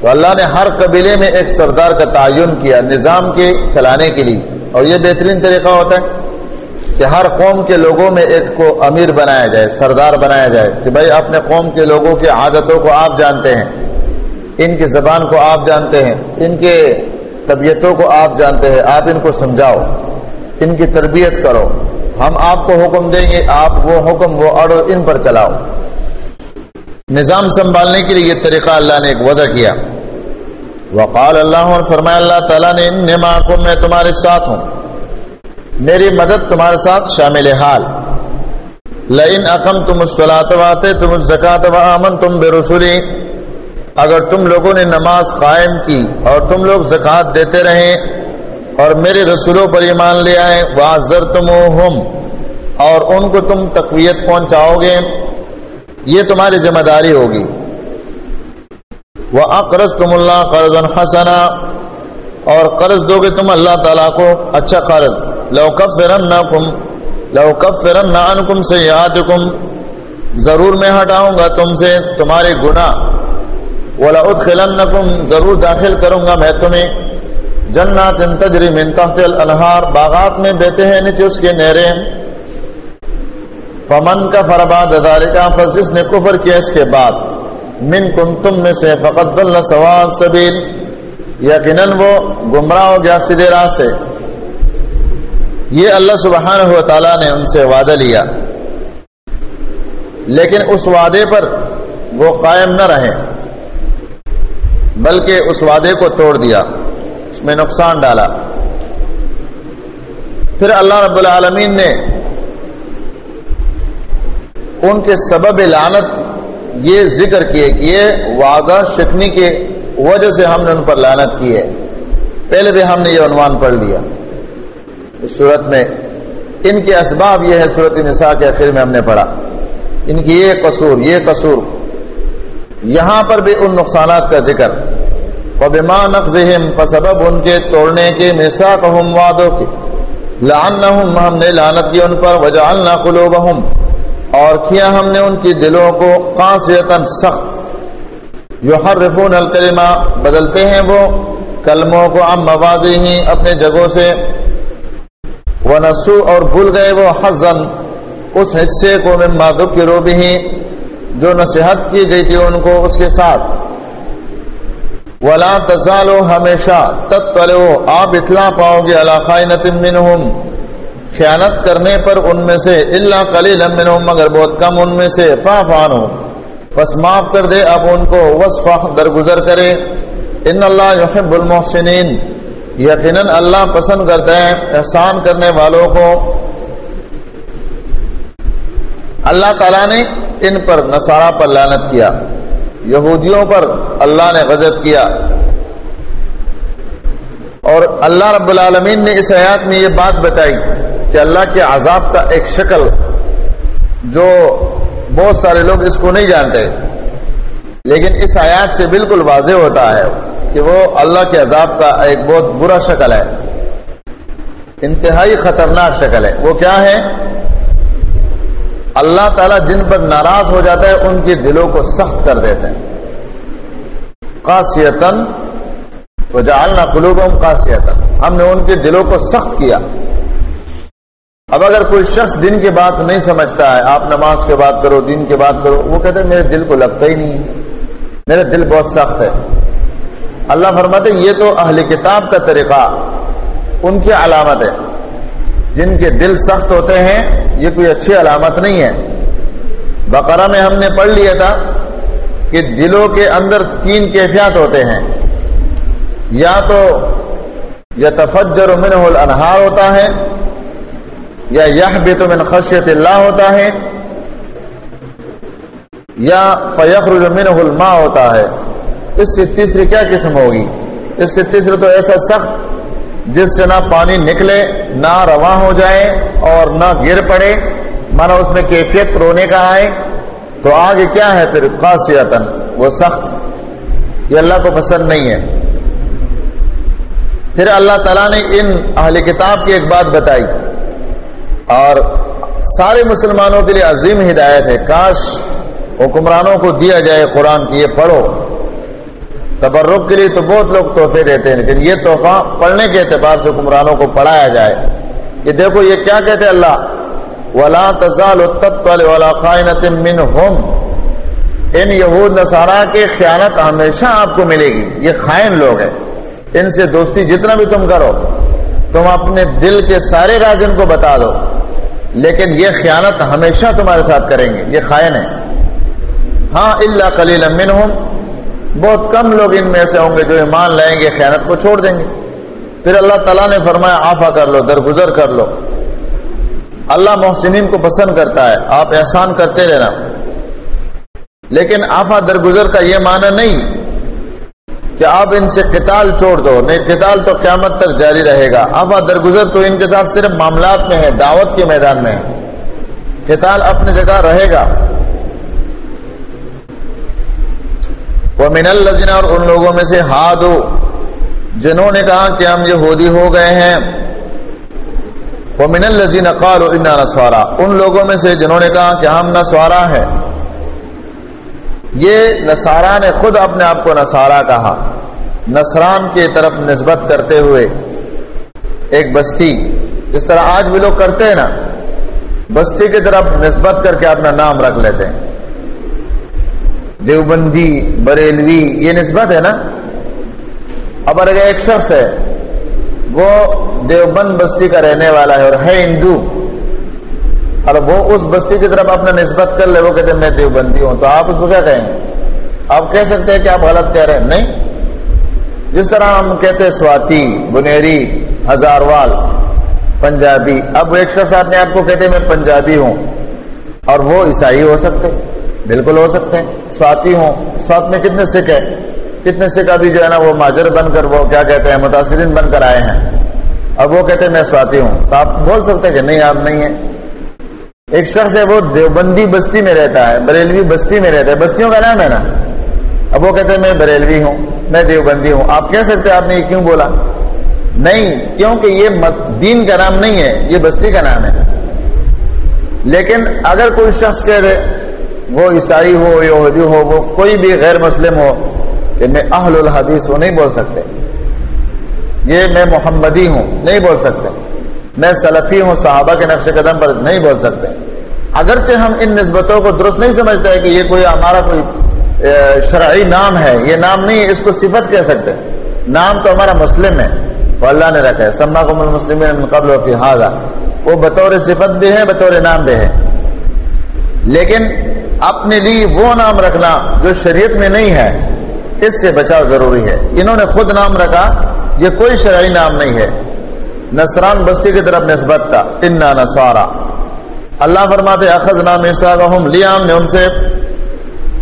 تو اللہ نے ہر قبیلے میں ایک سردار کا تعین کیا، نظام کے چلانے کے لیے۔ اور یہ بہترین طریقہ ہوتا ہے کہ ہر قوم کے لوگوں میں ایک کو امیر بنایا جائے، سردار بنایا جائے۔ کہ بھائی، اپنے قوم کے لوگوں کی عادتوں کو آپ جانتے ہیں۔ ان کی زبان کو آپ جانتے ہیں، ان کے طبیعتوں کو آپ جانتے ہیں، آپ ان کو سمجھاؤ، ان کی تربیت کرو۔ ہم آپ کو حکم دیں گے، آپ وہ حکم، وہ اڑو ان پر چلاؤ۔ نظام سنبھالنے کے لیے یہ طریقہ اللہ نے ایک وضع کیا۔ وقال اللہ اور فرمایا، اللہ تعالیٰ نے ان معکم، میں تمہارے ساتھ ہوں۔ میری مدد تمہارے ساتھ شامل حال۔ لئن اقم تم الصلاۃ واتے تم الزکات و امن تم بے رسولی اگر تم لوگوں نے نماز قائم کی اور تم لوگ زکوٰۃ دیتے رہے اور میرے رسولوں پر ایمان لے آئے واضر تم اور ان کو تم تقویت پہنچاؤ گے، یہ تمہاری ذمہ داری ہوگی۔ وہ اقرض تم اللہ قرض الحسنا اور قرض دو گے تم اللہ تعالیٰ کو اچھا قرض۔ لوکف فرن نہ کم لوکف فرن نہ ان کم سے یاد کم ضرور میں ہٹاؤں گا تم سے تمہارے گناہ۔ ولا ضرور داخل کروں گا میں تمہیں۔ جنات تجری من تحت الانہار، باغات میں بیتے ہیں نیچے اس کے نہریں فمن کا فرباد ذالکا پس جس نے کفر کیا اس کے بعد۔ من تم میں سے فقط دل سوال سبیل یقیناً وہ گمراہ ہو گیا سیدھے راہ سے۔ یہ اللہ سبحانہ و تعالیٰ نے ان سے وعدہ لیا۔ لیکن اس وعدے پر وہ قائم نہ رہے بلکہ اس وعدے کو توڑ دیا، اس میں نقصان ڈالا۔ پھر اللہ رب العالمین نے ان کے سبب لانت یہ ذکر کیے کہ یہ وعدہ شکنی کے وجہ سے ہم نے ان پر لانت کی ہے۔ پہلے بھی ہم نے یہ عنوان پڑھ لیا۔ اس صورت میں ان کے اسباب یہ ہے، صورت نساء کے آخر میں ہم نے پڑھا۔ ان کی یہ قصور یہ قصور یہاں پر بھی ان نقصانات کا ذکر۔ وبما نقضهم فسبب ان کے توڑنے کے میثاقهم وعدوں کے۔ لعنهم ہم نے لعنت کی ان پر، وجعلنا قلوبهم اور کیا ہم نے ان کی دلوں کو قاسیتا سخت، یحرفون الکلمہ، بدلتے ہیں وہ کلموں کو عن مواضعه اپنے جگہوں سے۔ ونسو اور بھول گئے وہ حزن اس حصے کو مما ذکروا به۔ جو نصیحت کی گئی تھی ان کو اس کے ساتھ۔ ولا تزالو ہمیشہ تتلو آپ اطلاع پاؤ گے اللہ منہم خیانت کرنے پر ان میں سے اللہ قلیل منہم مگر بہت کم ان میں سے فافانو بس معاف کر دے، اب ان کو وصفہ درگزر کرے۔ ان اللہ یحب المحسنین یقیناً اللہ پسند کرتا ہے احسان کرنے والوں کو۔ اللہ تعالیٰ نے ان پر نصارہ پر لانت کیا، یہودیوں پر اللہ نے غضب کیا۔ اور اللہ رب العالمین نے اس حیات میں یہ بات بتائی کہ اللہ کے عذاب کا ایک شکل جو بہت سارے لوگ اس کو نہیں جانتے۔ لیکن اس حیات سے بالکل واضح ہوتا ہے کہ وہ اللہ کے عذاب کا ایک بہت برا شکل ہے۔ انتہائی خطرناک شکل ہے۔ وہ کیا ہے؟ اللہ تعالیٰ جن پر ناراض ہو جاتا ہے، ان کے دلوں کو سخت کر دیتے ہیں۔ قاسیتن وجعلنا قلوبهم قاسیتن ہم نے ان کے دلوں کو سخت کیا۔ اب اگر کوئی شخص دن کے بات نہیں سمجھتا ہے، آپ نماز کے بات کرو دن کے بات کرو، وہ کہتے ہیں میرے دل کو لگتا ہی نہیں۔ میرا دل بہت سخت ہے۔ اللہ فرماتے یہ تو اہل کتاب کا طریقہ، ان کی علامت ہے۔ جن کے دل سخت ہوتے ہیں، یہ کوئی اچھی علامت نہیں ہے۔ بقرہ میں ہم نے پڑھ لیا تھا کہ دلوں کے اندر تین کیفیات ہوتے ہیں۔ یا تو یا تفجر منہ الانہار ہوتا ہے، یا یہ بے من خشیت اللہ ہوتا ہے، یا فیخر منہ الماء ہوتا ہے۔ اس سے تیسری کیا قسم ہوگی؟ اس سے تیسری تو ایسا سخت جس سے نہ پانی نکلے، نہ رواں ہو جائے اور نہ گر پڑے۔ مانا اس میں کیفیت رونے کا آئے۔ تو آگے کیا ہے پھر؟ خاصیتن وہ سخت۔ یہ اللہ کو پسند نہیں ہے۔ پھر اللہ تعالیٰ نے ان اہل کتاب کی ایک بات بتائی۔ اور سارے مسلمانوں کے لیے عظیم ہدایت ہے۔ کاش حکمرانوں کو دیا جائے قرآن کی، یہ پڑھو۔ تبرک کے لیے تو بہت لوگ تحفے دیتے ہیں، لیکن یہ تحفہ پڑھنے کے اعتبار سے حکمرانوں کو پڑھایا جائے۔ کہ دیکھو، یہ کیا کہتے اللہ؟ ولا تزال من ہوم ان یہود نصارہ کے خیانت ہمیشہ آپ کو ملے گی۔ یہ خائن لوگ ہیں۔ ان سے دوستی جتنا بھی تم کرو، تم اپنے دل کے سارے راز ان کو بتا دو۔ لیکن یہ خیانت ہمیشہ تمہارے ساتھ کریں گے۔ یہ خائن ہے ہاں اللہ کلیل منہم بہت کم لوگ ان میں ایسے ہوں گے جو ایمان لائیں گے، خیانت کو چھوڑ دیں گے۔ پھر اللہ تعالیٰ نے فرمایا، آفا کر لو، درگزر کر لو۔ اللہ محسنین کو پسند کرتا ہے، آپ احسان کرتے رہنا۔ لیکن آفا درگزر کا یہ معنی نہیں کہ آپ ان سے قتال چھوڑ دو، نہیں، قتال تو قیامت تک جاری رہے گا۔ آفا درگزر تو ان کے ساتھ صرف معاملات میں ہے، دعوت کے میدان میں ہے۔ قتال اپنی جگہ رہے گا۔ وہ من الزنا اور ان لوگوں میں سے ہادو جنہوں نے کہا کہ ہم یہودی ہو گئے ہیں۔ وہ من الزین قالوا انا نسوارا ان لوگوں میں سے جنہوں نے کہا کہ ہم نسوارا ہے یہ نصارا نے خود اپنے آپ کو نصارا کہا۔ نصران کی طرف نسبت کرتے ہوئے ایک بستی، جس طرح آج بھی لوگ کرتے ہیں نا، بستی کی طرف نسبت کر کے اپنا نام رکھ لیتے ہیں۔ دیوبندی، بریلوی، یہ نسبت ہے نا؟ اب اگر ایک شخص ہے، وہ دیوبند بستی کا رہنے والا ہے اور ہے ہندو، اور وہ اس بستی کی طرف اپنا نسبت کر لے، وہ کہتے ہیں، میں دیوبندی ہوں، تو آپ اس کو کیا کہیں گے؟ آپ کہہ سکتے ہیں کہ آپ غلط کہہ رہے ہیں، نہیں۔ جس طرح ہم کہتے ہیں سواتی، بنیری ہزار وال پنجابی، اب ایک شخص اپنے آپ کو کہتے ہیں، میں پنجابی ہوں، اور وہ عیسائی ہو سکتے۔ بالکل ہو سکتے ہیں۔ سواتی ہوں۔ سوات میں کتنے سکھ ہے کتنے سکھ ابھی جو ہے نا وہ ماجر بن کر وہ کیا کہتے ہیں، متاثرین بن کر آئے ہیں۔ اب وہ کہتے ہیں، میں سواتی ہوں۔ تو آپ بول سکتے کہ نہیں، آپ نہیں ہیں۔ ایک شخص ہے، وہ دیوبندی بستی میں رہتا ہے، بریلوی بستی میں رہتا ہے۔ بستیوں کا نام ہے نا۔ اب وہ کہتے ہیں، میں بریلوی ہوں، میں دیوبندی ہوں۔ آپ کہہ سکتے آپ نے یہ کیوں بولا؟ نہیں، کیونکہ یہ دین کا نام نہیں ہے، یہ بستی کا نام ہے۔ لیکن اگر کوئی شخص کہہ دے وہ عیسائی ہو، یہودی ہو، وہ کوئی بھی غیر مسلم ہو، کہ میں اہل الحدیث ہوں، نہیں بول سکتے۔ یہ میں محمدی ہوں، نہیں بول سکتے۔ میں سلفی ہوں، صحابہ کے نقش قدم پر نہیں بول سکتے۔ اگرچہ ہم ان نسبتوں کو درست نہیں سمجھتے کہ یہ کوئی ہمارا کوئی شرعی نام ہے، یہ نام نہیں، اس کو صفت کہہ سکتے۔ نام تو ہمارا مسلم ہے، وہ اللہ نے رکھا ہے۔ سما کو مسلم قبل و فی وہ بطور صفت بھی ہے بطور نام بھی ہے لیکن اپنے لیے وہ نام رکھنا جو شریعت میں نہیں ہے، اس سے بچاؤ ضروری ہے۔ انہوں نے خود نام رکھا، یہ کوئی شرعی نام نہیں ہے۔ نسران بستی کی طرف نسبت تھا، انا نسوارا اللہ فرماتے، اخذ نام لیام نے ان سے۔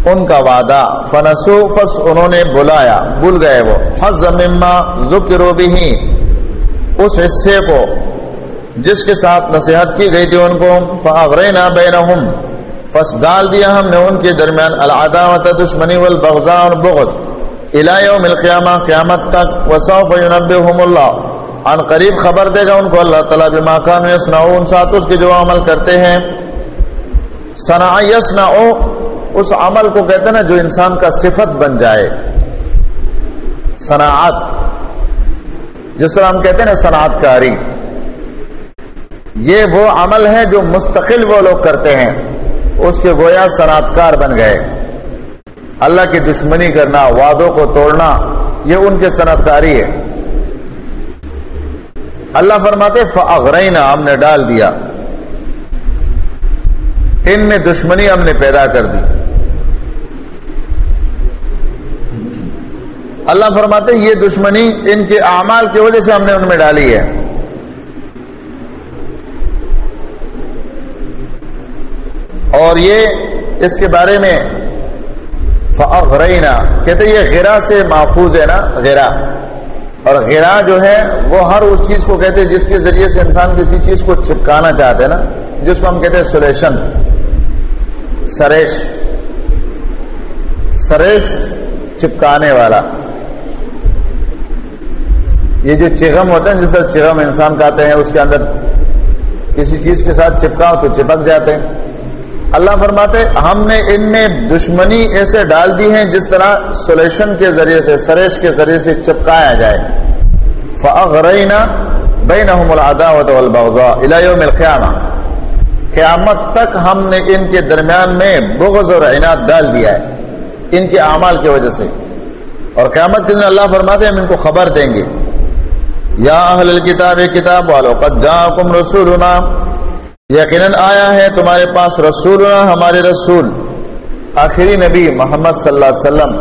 ان کا وعدہ۔ فنسو فس انہوں نے بلایا۔ بھول گئے وہ۔ حز مما ذکرو بھی اس حصے کو جس کے ساتھ نصیحت کی گئی تھی ان کو فاغرینا بینہم فس ڈال دیا ہم نے ان کے درمیان العداوت دشمنی والبغضاء اور بغض۔ الى یوم القیامہ، قیامت تک، وسوف ینبئهم اللہ۔ ان قریب خبر دے گا ان کو اللہ تعالی بما كانوا يصنعون ساتھ اس کے جو عمل کرتے ہیں صنع يصنع اس عمل کو کہتے ہیں نا، جو انسان کا صفت بن جائے۔ صنعت جس طرح ہم کہتے ہیں نا صنعت کاری یہ وہ عمل ہے جو مستقل وہ لوگ کرتے ہیں۔ اس کے گویا صنعت کار بن گئے۔ اللہ کی دشمنی کرنا، وعدوں کو توڑنا، یہ ان کے صنعت کاری ہے اللہ فرماتے فغرینا ہم نے ڈال دیا۔ ان میں دشمنی ہم نے پیدا کر دی۔ اللہ فرماتے، یہ دشمنی ان کے اعمال کی وجہ سے ہم نے ان میں ڈالی ہے۔ اور یہ اس کے بارے میں فغرینا کہتے یہ غیرا سے محفوظ ہے نا غیرا اور غیرا جو ہے، وہ ہر اس چیز کو کہتے ہیں جس کے ذریعے سے انسان کسی چیز کو چپکانا چاہتے ہیں نا، جس کو ہم کہتے ہیں سلیشن۔ سریش۔ سریش چپکانے والا۔ یہ جو چغم ہوتا ہے، جس طرح چغم انسان کہتے ہیں، اس کے اندر کسی چیز کے ساتھ چپکاؤ تو چپک جاتے ہیں۔ اللہ فرماتے ہم نے ان میں دشمنی ایسے ڈال دی ہیں جس طرح سولیشن کے ذریعے سے، سریش کے ذریعے سے چپکایا جائے۔ فَأَغْرَيْنَا بَيْنَهُمُ الْعَدَاوَةَ وَالْبَغْضَاءَ إِلَى يَوْمِ الْقِيَامَةِ۔ قیامت تک ہم نے ان کے درمیان میں بغض اور عناد ڈال دیا ہے، ان کے اعمال کی وجہ سے۔ اور قیامت کے دن اللہ فرماتے ہم ان کو خبر دیں گے۔ یا اہل الکتاب کتاب والو، قد جاءکم رسولنا یقیناً آیا ہے تمہارے پاس رسول ہمارے رسول۔ آخری نبی محمد صلی اللہ علیہ وسلم۔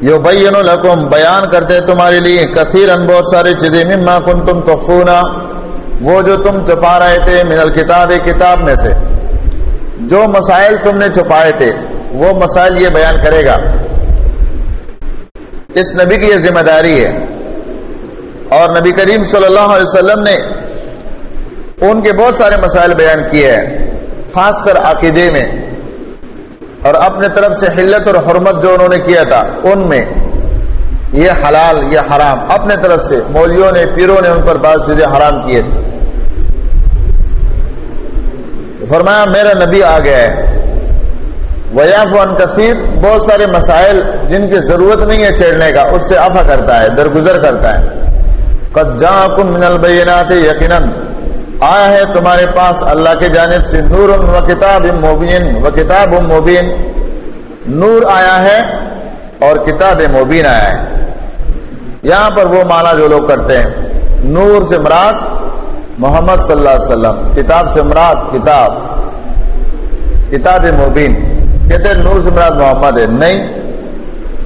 یو بین الحکم بیان کرتے تمہارے لیے کثیر ان بہت ساری چیزیں۔ مما کن تم تخونا وہ جو تم چھپا رہے تھے من الکتاب کتاب میں سے۔ جو مسائل تم نے چھپائے تھے، وہ مسائل یہ بیان کرے گا۔ اس نبی کی یہ ذمہ داری ہے۔ اور نبی کریم صلی اللہ علیہ وسلم نے ان کے بہت سارے مسائل بیان کیے ہیں، خاص کر عقیدے میں۔ اور اپنے طرف سے حلت اور حرمت جو انہوں نے کیا تھا، ان میں۔ یہ حلال، یہ حرام۔ اپنے طرف سے مولیوں نے، پیروں نے ان پر بعض چیزیں حرام کیے تھے۔ فرمایا، میرا نبی آ گیا ہے۔ ویاف ان کثیر بہت سارے مسائل جن کی ضرورت نہیں ہے چھیڑنے کا، اس سے افا کرتا ہے، درگزر کرتا ہے۔ قد جاکم من البینات یقیناً۔ آیا ہے تمہارے پاس اللہ کے جانب سے نور و کتاب مبین و کتاب مبین۔ نور آیا ہے اور کتاب مبین آیا ہے۔ یہاں پر وہ معنی جو لوگ کرتے ہیں، نور سے مراد محمد صلی اللہ علیہ وسلم، کتاب سے مراد کتاب کتاب مبین۔ کہتے ہیں نور سے مراد محمد ہے۔ نہیں،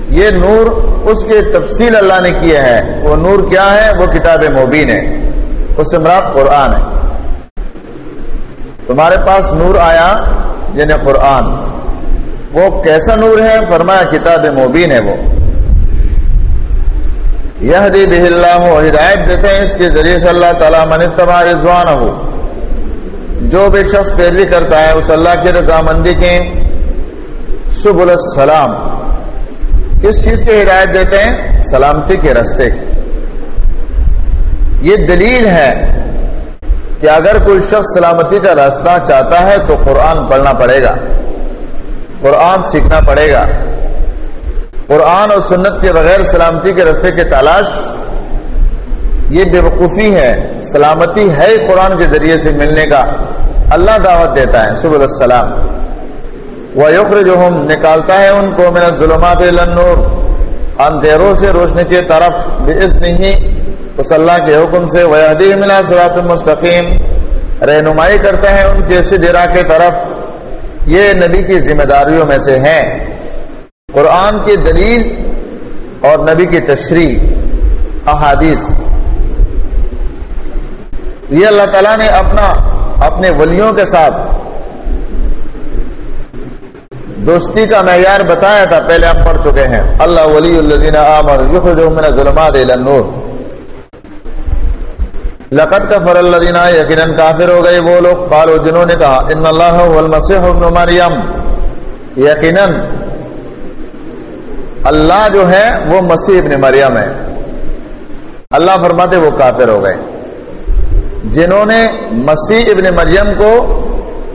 یہ نور اس کی تفصیل اللہ نے کیا ہے وہ نور کیا ہے؟ وہ کتاب مبین ہے۔ اس سے مراد قرآن ہے۔ تمہارے پاس نور آیا یعنی قرآن۔ وہ کیسا نور ہے؟ فرمایا، کتاب مبین ہے وہ۔ یہ دی بہ اللہ ہدایت دیتے ہیں، اس کے ذریعے سے اللہ تعالیٰ من تبا رضوان ہو جو بھی شخص پیروی کرتا ہے، اس اللہ کی رضامندی کے سبل السلام۔ کس چیز کی ہدایت دیتے ہیں؟ سلامتی کے رستے۔ یہ دلیل ہے کہ اگر کوئی شخص سلامتی کا راستہ چاہتا ہے تو قرآن پڑھنا پڑے گا۔ قرآن سیکھنا پڑے گا۔ قرآن اور سنت کے بغیر سلامتی کے رستے کی تلاش یہ بے وقوفی ہے۔ سلامتی ہے قرآن کے ذریعے سے ملنے کا۔ اللہ دعوت دیتا ہے سب السلام۔ وہ یقر جو ہم نکالتا ہے ان کو میرا ظلمات اندھیروں سے روشنی کی طرف نہیں اس اللہ کے حکم سے ویدی ملا سرات مستقیم رہنمائی کرتا ہے ان کے سدرا کے طرف۔ یہ نبی کی ذمہ داریوں میں سے ہیں۔ قرآن کی دلیل اور نبی کی تشریح۔ احادیث۔ یہ اللہ تعالیٰ نے اپنا، اپنے ولیوں کے ساتھ دوستی کا معیار بتایا تھا۔ پہلے ہم پڑھ چکے ہیں۔ اللہ ولی الذین آمنوا یخرجهم من الظلمات الى النور۔ لقد کفر الذین یقینا کافر ہو گئے وہ لوگ قالوا جنہوں نے کہا ان اللہ هو المسیح ابن مریم یقینا اللہ جو ہے وہ مسیح ابن مریم ہے اللہ فرماتے وہ کافر ہو گئے جنہوں نے مسیح ابن مریم کو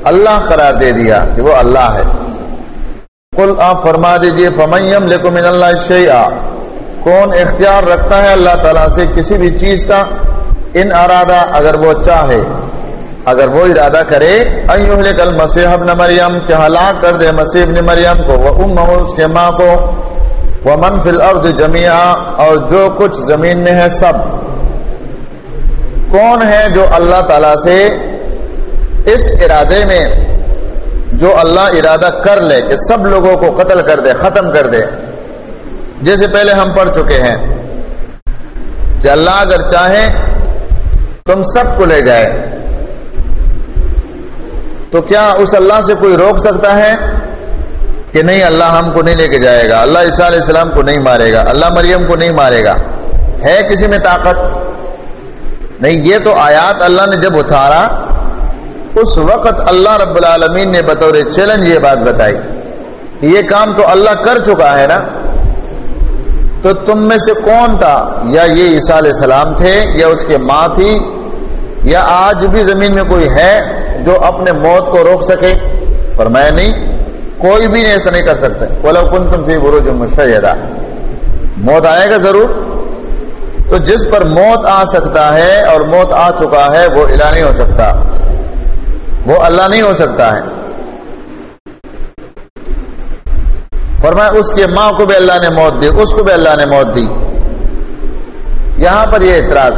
اللہ قرار دے دیا کہ وہ اللہ ہے کل آپ فرما دیجیے فمیم لیکن اللہ شیعہ کون اختیار رکھتا ہے اللہ تعالیٰ سے کسی بھی چیز کا؟ ان ارادہ اگر وہ چاہے، اگر وہ ارادہ کرے کل مسیح ابن مریم، کہ ہلاک کر دے مسیح ابن مریم کو، وہ ام اس کے ماں کو وہ منفل ارد جمیا اور جو کچھ زمین میں ہے سب۔ کون ہے جو اللہ تعالی سے اس ارادے میں جو اللہ ارادہ کر لے، کہ سب لوگوں کو قتل کر دے، ختم کر دے؟ جیسے پہلے ہم پڑھ چکے ہیں کہ اللہ اگر چاہے تم سب کو لے جائے۔ تو کیا اس اللہ سے کوئی روک سکتا ہے کہ نہیں اللہ ہم کو نہیں لے کے جائے گا؟ اللہ عیسیٰ علیہ السلام کو نہیں مارے گا۔ اللہ مریم کو نہیں مارے گا۔ ہے کسی میں طاقت؟ نہیں، یہ تو آیات اللہ نے جب اتارا اس وقت اللہ رب العالمین نے بطور چیلنج یہ بات بتائی۔ یہ کام تو اللہ کر چکا ہے نا؟ تو تم میں سے کون تھا؟ یا یہ عیسیٰ علیہ السلام تھے یا اس کے ماں تھی؟ یا آج بھی زمین میں کوئی ہے جو اپنے موت کو روک سکے؟ فرمایا نہیں، کوئی بھی نہیں، ایسا نہیں کر سکتا بولا کن تم سے برو جو مشاہدہ موت آئے گا ضرور۔ تو جس پر موت آ سکتا ہے اور موت آ چکا ہے، وہ الہ نہیں ہو سکتا۔ وہ اللہ نہیں ہو سکتا ہے۔ فرمایا، اس کے ماں کو بھی اللہ نے موت دی، اس کو بھی اللہ نے موت دی۔ یہاں پر یہ اعتراض۔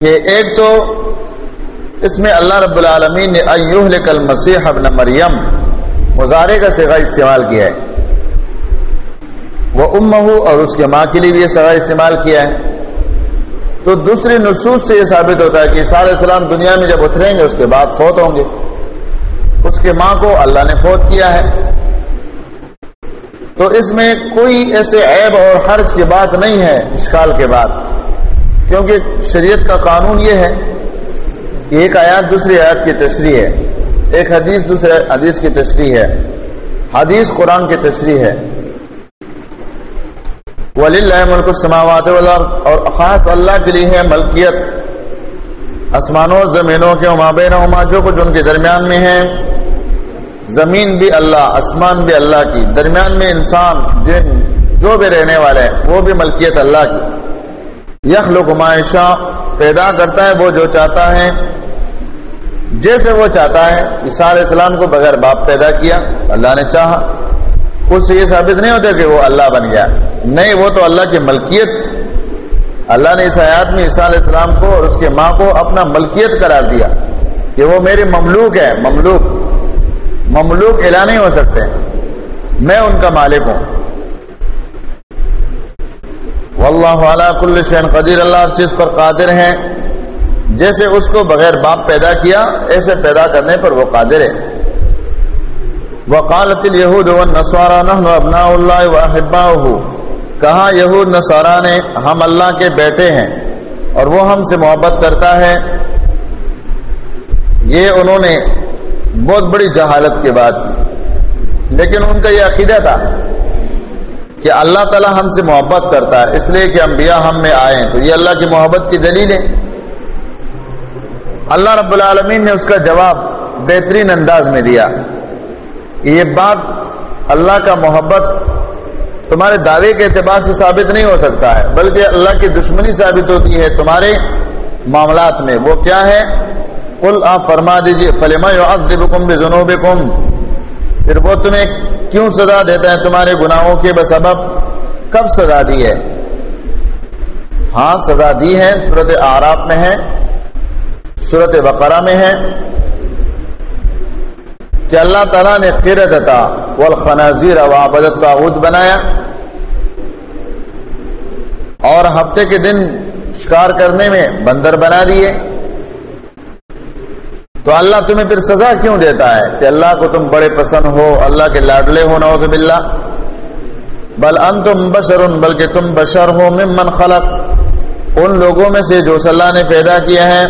کہ ایک تو اس میں اللہ رب العالمین نے ایوہ مسیح ابن مریم مظاہرے کا سگا استعمال کیا ہے۔ وہ ام اور اس کے ماں کے لیے بھی یہ سگا استعمال کیا ہے۔ تو دوسری نصوص سے یہ ثابت ہوتا ہے کہ عیسیٰ علیہ السلام دنیا میں جب اتریں گے، اس کے بعد فوت ہوں گے۔ اس کے ماں کو اللہ نے فوت کیا ہے۔ تو اس میں کوئی ایسے عیب اور حرج کی بات نہیں ہے اشکال کے بعد۔ کیونکہ شریعت کا قانون یہ ہے کہ ایک آیات دوسری آیات کی تشریح ہے، ایک حدیث دوسرے حدیث کی تشریح ہے۔ حدیث قرآن کی تشریح ہے۔ ولی اللہ ملک السماوات والارض اور خاص اللہ کے لیے ہے ملکیت۔ آسمانوں، زمینوں کے مابین ہما جو کچھ ان کے درمیان میں ہے زمین بھی اللہ، آسمان بھی اللہ کی، درمیان میں انسان، جن، جو بھی رہنے والے ہیں، وہ بھی ملکیت اللہ کی۔ یخ لکمائشہ پیدا کرتا ہے وہ جو چاہتا ہے۔ جیسے وہ چاہتا ہے، عیسیٰ علیہ السلام کو بغیر باپ پیدا کیا، اللہ نے چاہا۔ اس سے یہ ثابت نہیں ہوتا کہ وہ اللہ بن گیا۔ نہیں، وہ تو اللہ کی ملکیت۔ اللہ نے اس حیات میں عیسیٰ علیہ السلام کو اور اس کے ماں کو اپنا ملکیت قرار دیا کہ وہ میری مملوک ہے، مملوک۔ مملوک اعلان نہیں ہو سکتے۔ میں ان کا مالک ہوں۔ واللہ علی کل شین قدیر۔ اللہ ہر چیز پر قادر ہے۔ جیسے اس کو بغیر باپ پیدا کیا، ایسے پیدا کرنے پر وہ قادر ہے۔ وقالت اليهود والنصارى نحن ابناء الله واحباؤه کہا، یہود نصارا نے ہم اللہ کے بیٹے ہیں اور وہ ہم سے محبت کرتا ہے۔ یہ انہوں نے بہت بڑی جہالت کی بات کی لیکن ان کا یہ عقیدہ تھا کہ اللہ تعالی ہم سے محبت کرتا ہے، اس لیے کہ انبیاء ہم میں آئے تو یہ اللہ کی محبت کی دلیل ہے۔ اللہ رب العالمین نے اس کا جواب بہترین انداز میں دیا۔ یہ بات اللہ کا محبت تمہارے دعوے کے اعتبار سے ثابت نہیں ہو سکتا ہے، بلکہ اللہ کی دشمنی ثابت ہوتی ہے تمہارے معاملات میں۔ وہ کیا ہے؟ قل، آپ فرما دیجیے فلما یعذبکم بذنوبکم؟ پھر وہ تمہیں کیوں سزا دیتا ہے؟ تمہارے گناہوں کے بسبب کب سزا دی ہے؟ ہاں سزا دی ہے صورت آراف میں ہے صورت بقرہ میں ہے۔ کہ اللہ تعالیٰ نے قردتا والخنازیر وعبدت تعود بنایا۔ اور ہفتے کے دن شکار کرنے میں بندر بنا دیے۔ تو اللہ تمہیں پھر سزا کیوں دیتا ہے کہ اللہ کو تم بڑے پسند ہو، اللہ کے لاڈلے ہو، نعوذ باللہ۔ بل انتم بشر بلکہ تم بشر ہو ممن خلق۔ ان لوگوں میں سے جو اللہ نے پیدا کیا ہے۔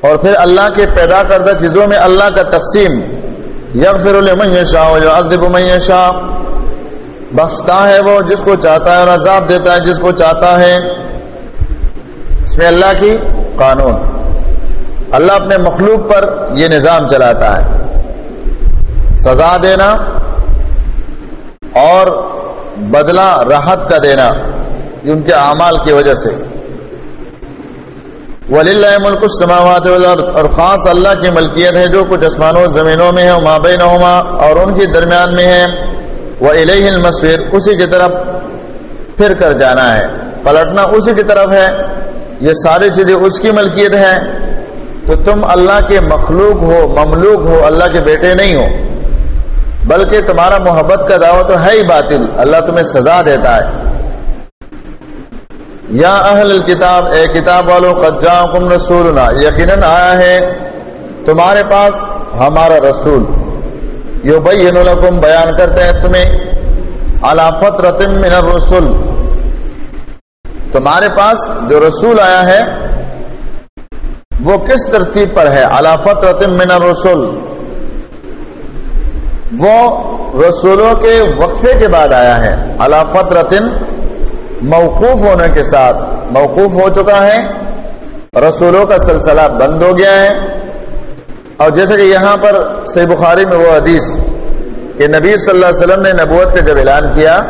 اور پھر اللہ کے پیدا کردہ چیزوں میں اللہ کا تقسیم۔ یغفر لمن یشاء و یعذب من یشاء۔ بخشتا ہے وہ جس کو چاہتا ہے اور عذاب دیتا ہے جس کو چاہتا ہے۔ اس میں اللہ کی قانون۔ اللہ اپنے مخلوق پر یہ نظام چلاتا ہے۔ سزا دینا اور بدلہ راحت کا دینا ان کے اعمال کی وجہ سے۔ ولی اللہ ملک السماوات اور خاص اللہ کی ملکیت ہے جو کچھ آسمانوں، زمینوں میں ہے مابینہما اور ان کے درمیان میں ہے۔ وہ الہ المصیر اسی کی طرف پھر کر جانا ہے۔ پلٹنا اسی کی طرف ہے۔ یہ ساری چیزیں اس کی ملکیت ہے تو تم اللہ کے مخلوق ہو، مملوک ہو، اللہ کے بیٹے نہیں ہو۔ بلکہ تمہارا محبت کا دعوت تو ہے ہی باطل، اللہ تمہیں سزا دیتا ہے۔ یا اہل الکتاب، اے کتاب والو قجاکم رسولنا۔ یقیناً آیا ہے، تمہارے پاس ہمارا رسول۔ یبین لکم، بیان کرتے ہیں تمہیں۔ علا فترت من الرسول تمہارے پاس جو رسول آیا ہے وہ کس ترتیب پر ہے؟ علا فترت من الرسول وہ رسولوں کے وقفے کے بعد آیا ہے۔ علا فترت موقوف ہونے کے ساتھ موقوف ہو چکا ہے۔ رسولوں کا سلسلہ بند ہو گیا ہے۔ اور جیسے کہ یہاں پر سی بخاری میں وہ حدیث کہ نبی صلی اللہ علیہ وسلم نے نبوت کا جب اعلان کیا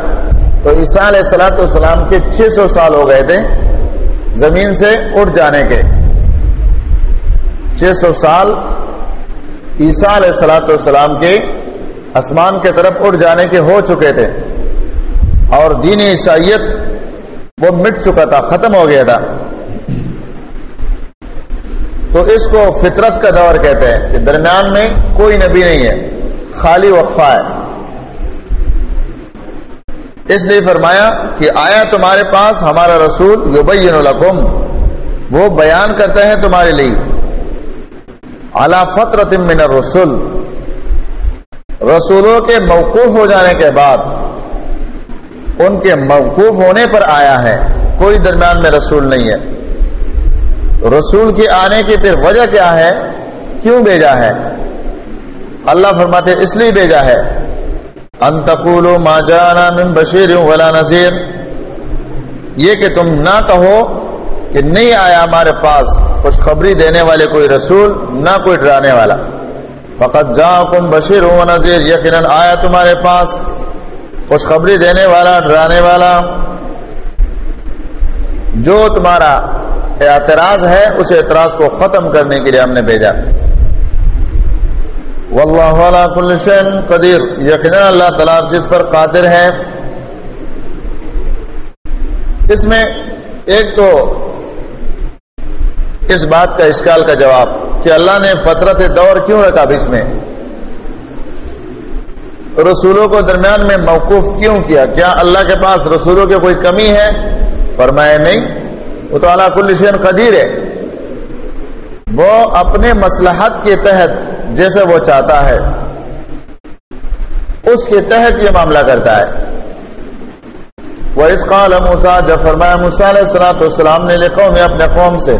تو عیسیٰ علیہ السلاۃ والسلام کے چھ سو سال ہو گئے تھے زمین سے اٹھ جانے کے۔ چھ سو سال عیسیٰ علیہ السلاۃ والسلام کے آسمان کے طرف اٹھ جانے کے ہو چکے تھے اور دین عیسائیت وہ مٹ چکا تھا، ختم ہو گیا تھا۔ تو اس کو فطرت کا دور کہتے ہیں کہ درمیان میں کوئی نبی نہیں ہے، خالی وقفہ ہے۔ اس لیے فرمایا کہ آیا تمہارے پاس، ہمارا رسول یبین لکم، وہ بیان کرتا ہے تمہارے لیے۔ اعلی فطرت من الرسول رسولوں کے موقوف ہو جانے کے بعد ان کے موقوف ہونے پر آیا ہے۔ کوئی درمیان میں رسول نہیں ہے۔ رسول کے آنے کی پھر وجہ کیا ہے؟ کیوں بھیجا ہے؟ اللہ فرماتے اس لیے بھیجا ہے۔ انتقول ما جانا من بشیر ولا نذیر یہ کہ تم نہ کہو کہ نہیں آیا ہمارے پاس خوشخبری دینے والے کوئی رسول، نہ کوئی ڈرانے والا۔ فقط جا کم بشیر و نذیر، یقیناً آیا تمہارے پاس خوشخبری دینے والا، ڈرانے والا۔ جو تمہارا اعتراض ہے، اس اعتراض کو ختم کرنے کے لیے ہم نے بھیجا۔ واللہ علا کل شین قدیر۔ یقینا اللہ تعالیٰ جس پر قادر ہے۔ اس میں ایک تو اس بات کا اشکال کا جواب کہ اللہ نے فطرت دور کیوں رکھا اس میں؟ رسولوں کو درمیان میں موقوف کیوں کیا؟ کیا اللہ کے پاس رسولوں کی کوئی کمی ہے؟ فرمائے نہیں۔ وہ تو اللہ کل شین قدیر ہے۔ وہ اپنے مسلحت کے تحت جیسے وہ چاہتا ہے، اس کے تحت یہ معاملہ کرتا ہے۔ وہ اس قال موسا جب فرمایا موسا علیہ السلاۃ السلام نے لکھو میں اپنے قوم سے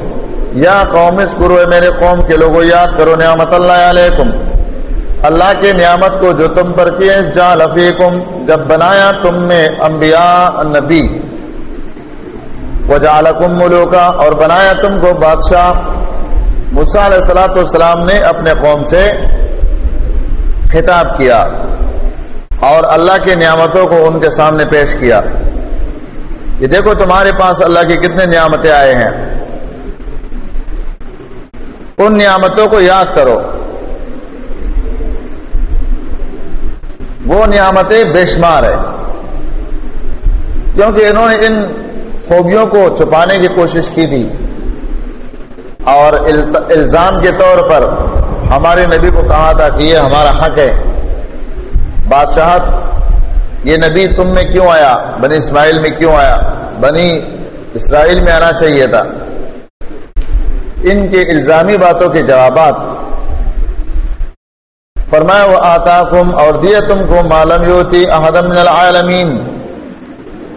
یا قوم اسکرو میرے قوم کے لوگوں یاد کرو نعمت اللہ علیکم۔ اللہ کے نعمت کو جو تم پر کیے جا لفیکم جب بنایا تم میں انبیاء، نبی۔ وجعلکم ملوکا، اور بنایا تم کو بادشاہ۔ موسا علیہ السلاۃ والسلام نے اپنے قوم سے خطاب کیا اور اللہ کی نعمتوں کو ان کے سامنے پیش کیا۔ یہ دیکھو تمہارے پاس اللہ کی کتنے نعمتیں آئے ہیں۔ ان نعمتوں کو یاد کرو۔ وہ نعمتیں بے شمار ہے کیونکہ انہوں نے ان خوبیوں کو چھپانے کی کوشش کی تھی۔ اور الزام کے طور پر ہمارے نبی کو کہا تھا کہ یہ ہمارا حق ہے۔ بادشاہت یہ نبی تم میں کیوں آیا؟ بنی اسماعیل میں کیوں آیا؟ بنی اسرائیل میں آنا چاہیے تھا۔ ان کے الزامی باتوں کے جوابات۔ فرمایا، وہ آتا کم اور دیا تم کو معلوم یوتی احدم العالمین۔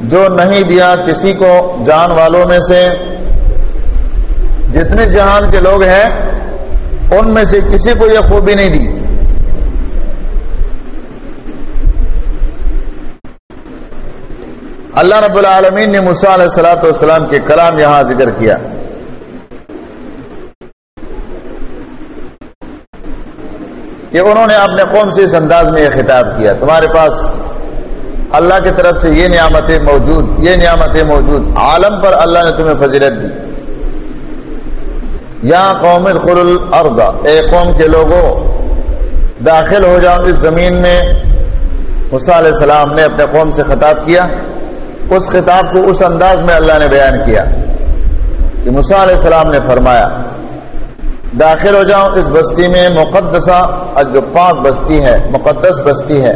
جو نہیں دیا کسی کو جان والوں میں سے۔ جتنے جہان کے لوگ ہیں، ان میں سے کسی کو یہ خوبی نہیں دی۔ اللہ رب العالمین نے علیہ السلاۃ والسلام کے کلام یہاں ذکر کیا۔ کہ انہوں نے اپنے قوم سے اس انداز میں یہ خطاب کیا، تمہارے پاس اللہ کی طرف سے یہ نعمتیں موجود، یہ نعمتیں موجود، عالم پر اللہ نے تمہیں فضیلت دی۔ یا قوم الارض، اے قوم کے لوگوں داخل ہو جاؤ اس زمین میں۔ علیہ السلام نے اپنے قوم سے خطاب کیا، اس خطاب کو اس انداز میں اللہ نے بیان کیا۔ کہ علیہ السلام نے فرمایا داخل ہو جاؤ اس بستی میں مقدسہ جو پاک بستی ہے، مقدس بستی ہے۔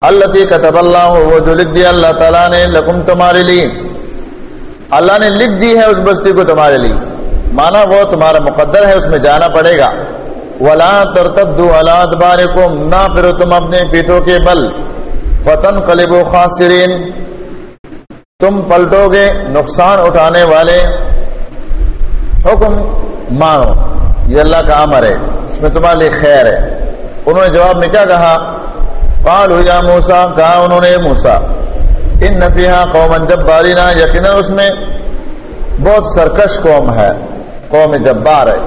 اللہ کتب اللہ، وہ جو لکھ دیا اللہ تعالیٰ نے، لکم تمہارے لیے۔ اللہ نے لکھ دی ہے اس بستی کو تمہارے لیے۔ مانا وہ تمہارا مقدر ہے، اس میں جانا پڑے گا۔ ولا ترتدو علاد بار نہ پھر تم اپنے پیٹوں کے بل۔ فتن کلب و خاصرین تم پلٹو گے نقصان اٹھانے والے۔ حکم مانو۔ یہ اللہ کا امر ہے، اس میں تمہارے لیے خیر ہے۔ انہوں نے جواب میں کیا کہا؟ پال ہو موسا کہا انہوں نے موسا ان نفیہ قومن جب بارینا یقینا اس میں بہت سرکش قوم ہے، قوم جبار ہے۔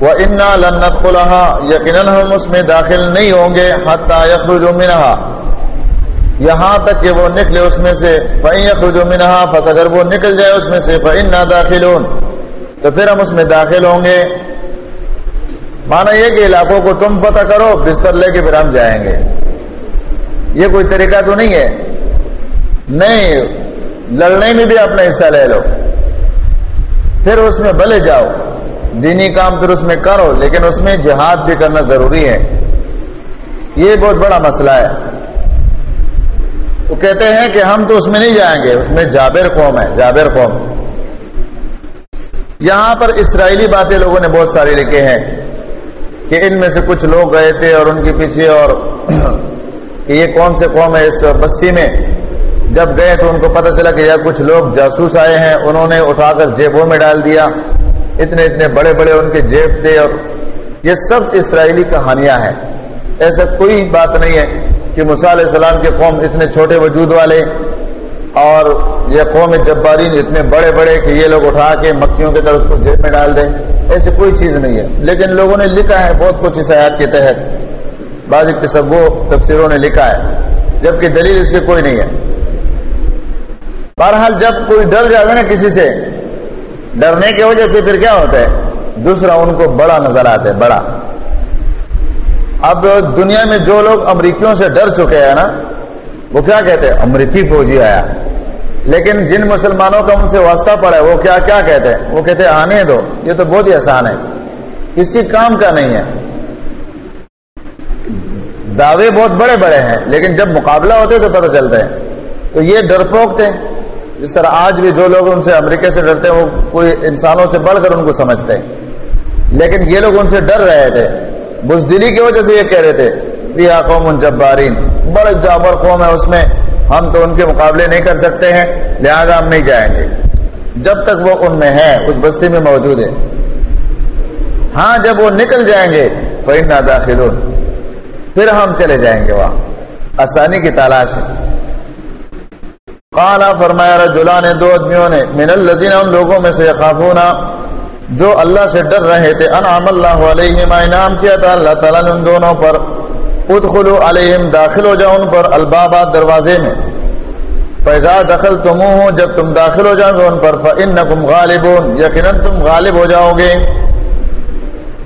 وہ انا لنت خلحا یقیناً ہم اس میں داخل نہیں ہوں گے، حتیٰ یخرج منہا۔ یہاں تک کہ وہ نکلے اس میں سے فعین یخرج منہا، پس اگر وہ نکل جائے اس میں سے فعن نہ داخل تو پھر ہم اس میں داخل ہوں گے۔ مانا یہ کہ علاقوں کو تم فتح کرو، بستر لے کے پھر ہم جائیں گے۔ یہ کوئی طریقہ تو نہیں ہے۔ نہیں، لڑنے میں بھی اپنا حصہ لے لو۔ پھر اس میں بلے جاؤ۔ دینی کام پھر اس میں کرو، لیکن اس میں جہاد بھی کرنا ضروری ہے۔ یہ بہت بڑا مسئلہ ہے۔ وہ کہتے ہیں کہ ہم تو اس میں نہیں جائیں گے، اس میں جابر قوم ہے، جابر قوم۔ یہاں پر اسرائیلی باتیں لوگوں نے بہت ساری لکھے ہیں کہ ان میں سے کچھ لوگ گئے تھے اور ان کے پیچھے اور کہ یہ کون سے قوم ہے اس بستی میں؟ جب گئے تو ان کو پتہ چلا کہ یار کچھ لوگ جاسوس آئے ہیں، انہوں نے اٹھا کر جیبوں میں ڈال دیا۔ اتنے اتنے بڑے بڑے ان کے جیب تھے اور یہ سب اسرائیلی کہانیاں ہیں۔ ایسا کوئی بات نہیں ہے کہ علیہ السلام کے قوم اتنے چھوٹے وجود والے اور یہ قوم جبارین اتنے بڑے بڑے کہ یہ لوگ اٹھا کے مکیوں کی طرف اس کو جیب میں ڈال دیں۔ ایسی کوئی چیز نہیں ہے۔ لیکن لوگوں نے لکھا ہے بہت کچھ اس آیات کے تحت۔ بعض تصو تفسیروں نے لکھا ہے، جبکہ دلیل اس کی کوئی نہیں ہے۔ بہرحال جب کوئی ڈر جاتا ہے نا کسی سے، ڈرنے کی وجہ سے پھر کیا ہوتا ہے؟ دوسرا ان کو بڑا نظر آتا ہے، بڑا۔ اب دنیا میں جو لوگ امریکیوں سے ڈر چکے ہیں نا وہ کیا کہتے ہیں؟ امریکی فوجی آیا۔ لیکن جن مسلمانوں کا ان سے واسطہ پڑا ہے، وہ کیا کیا کہتے ہیں؟ وہ کہتے ہیں، آنے دو، یہ تو بہت ہی آسان ہے۔ کسی کام کا نہیں ہے۔ دعوے بہت بڑے بڑے ہیں، لیکن جب مقابلہ ہوتے تو پتہ چلتا ہے۔ تو یہ ڈرپوک تھے۔ جس طرح آج بھی جو لوگ ان سے امریکہ سے ڈرتے ہیں، وہ کوئی انسانوں سے بڑھ کر ان کو سمجھتے ہیں۔ لیکن یہ لوگ ان سے ڈر رہے تھے۔ بزدلی کی وجہ سے یہ کہہ رہے تھے قوم جبارین بڑے جابر قوم ہے، اس میں ہم تو ان کے مقابلے نہیں کر سکتے ہیں، لہذا ہم نہیں جائیں گے۔ جب تک وہ ان میں ہے، اس بستی میں موجود ہے۔ ہاں جب وہ نکل جائیں گے فین داخل پھر ہم چلے جائیں گے وہاں۔ آسانی کی تلاش ہے۔ قالا، فرمایا رجلا نے، دو آدمیوں نے، من الذین ان لوگوں میں سے یخافونا جو اللہ سے ڈر رہے تھے انعام اللہ علیہم، انعام کیا تھا، اللہ تعالیٰ نے ان دونوں پر ادخلوا علیہم داخل ہو جاؤ ان پر البابا دروازے میں۔ فیضا دخل تم ہو جب تم داخل ہو جاؤ گے ان پر فإنکم غالبون۔ یقیناً تم غالب ہو جاؤ گے۔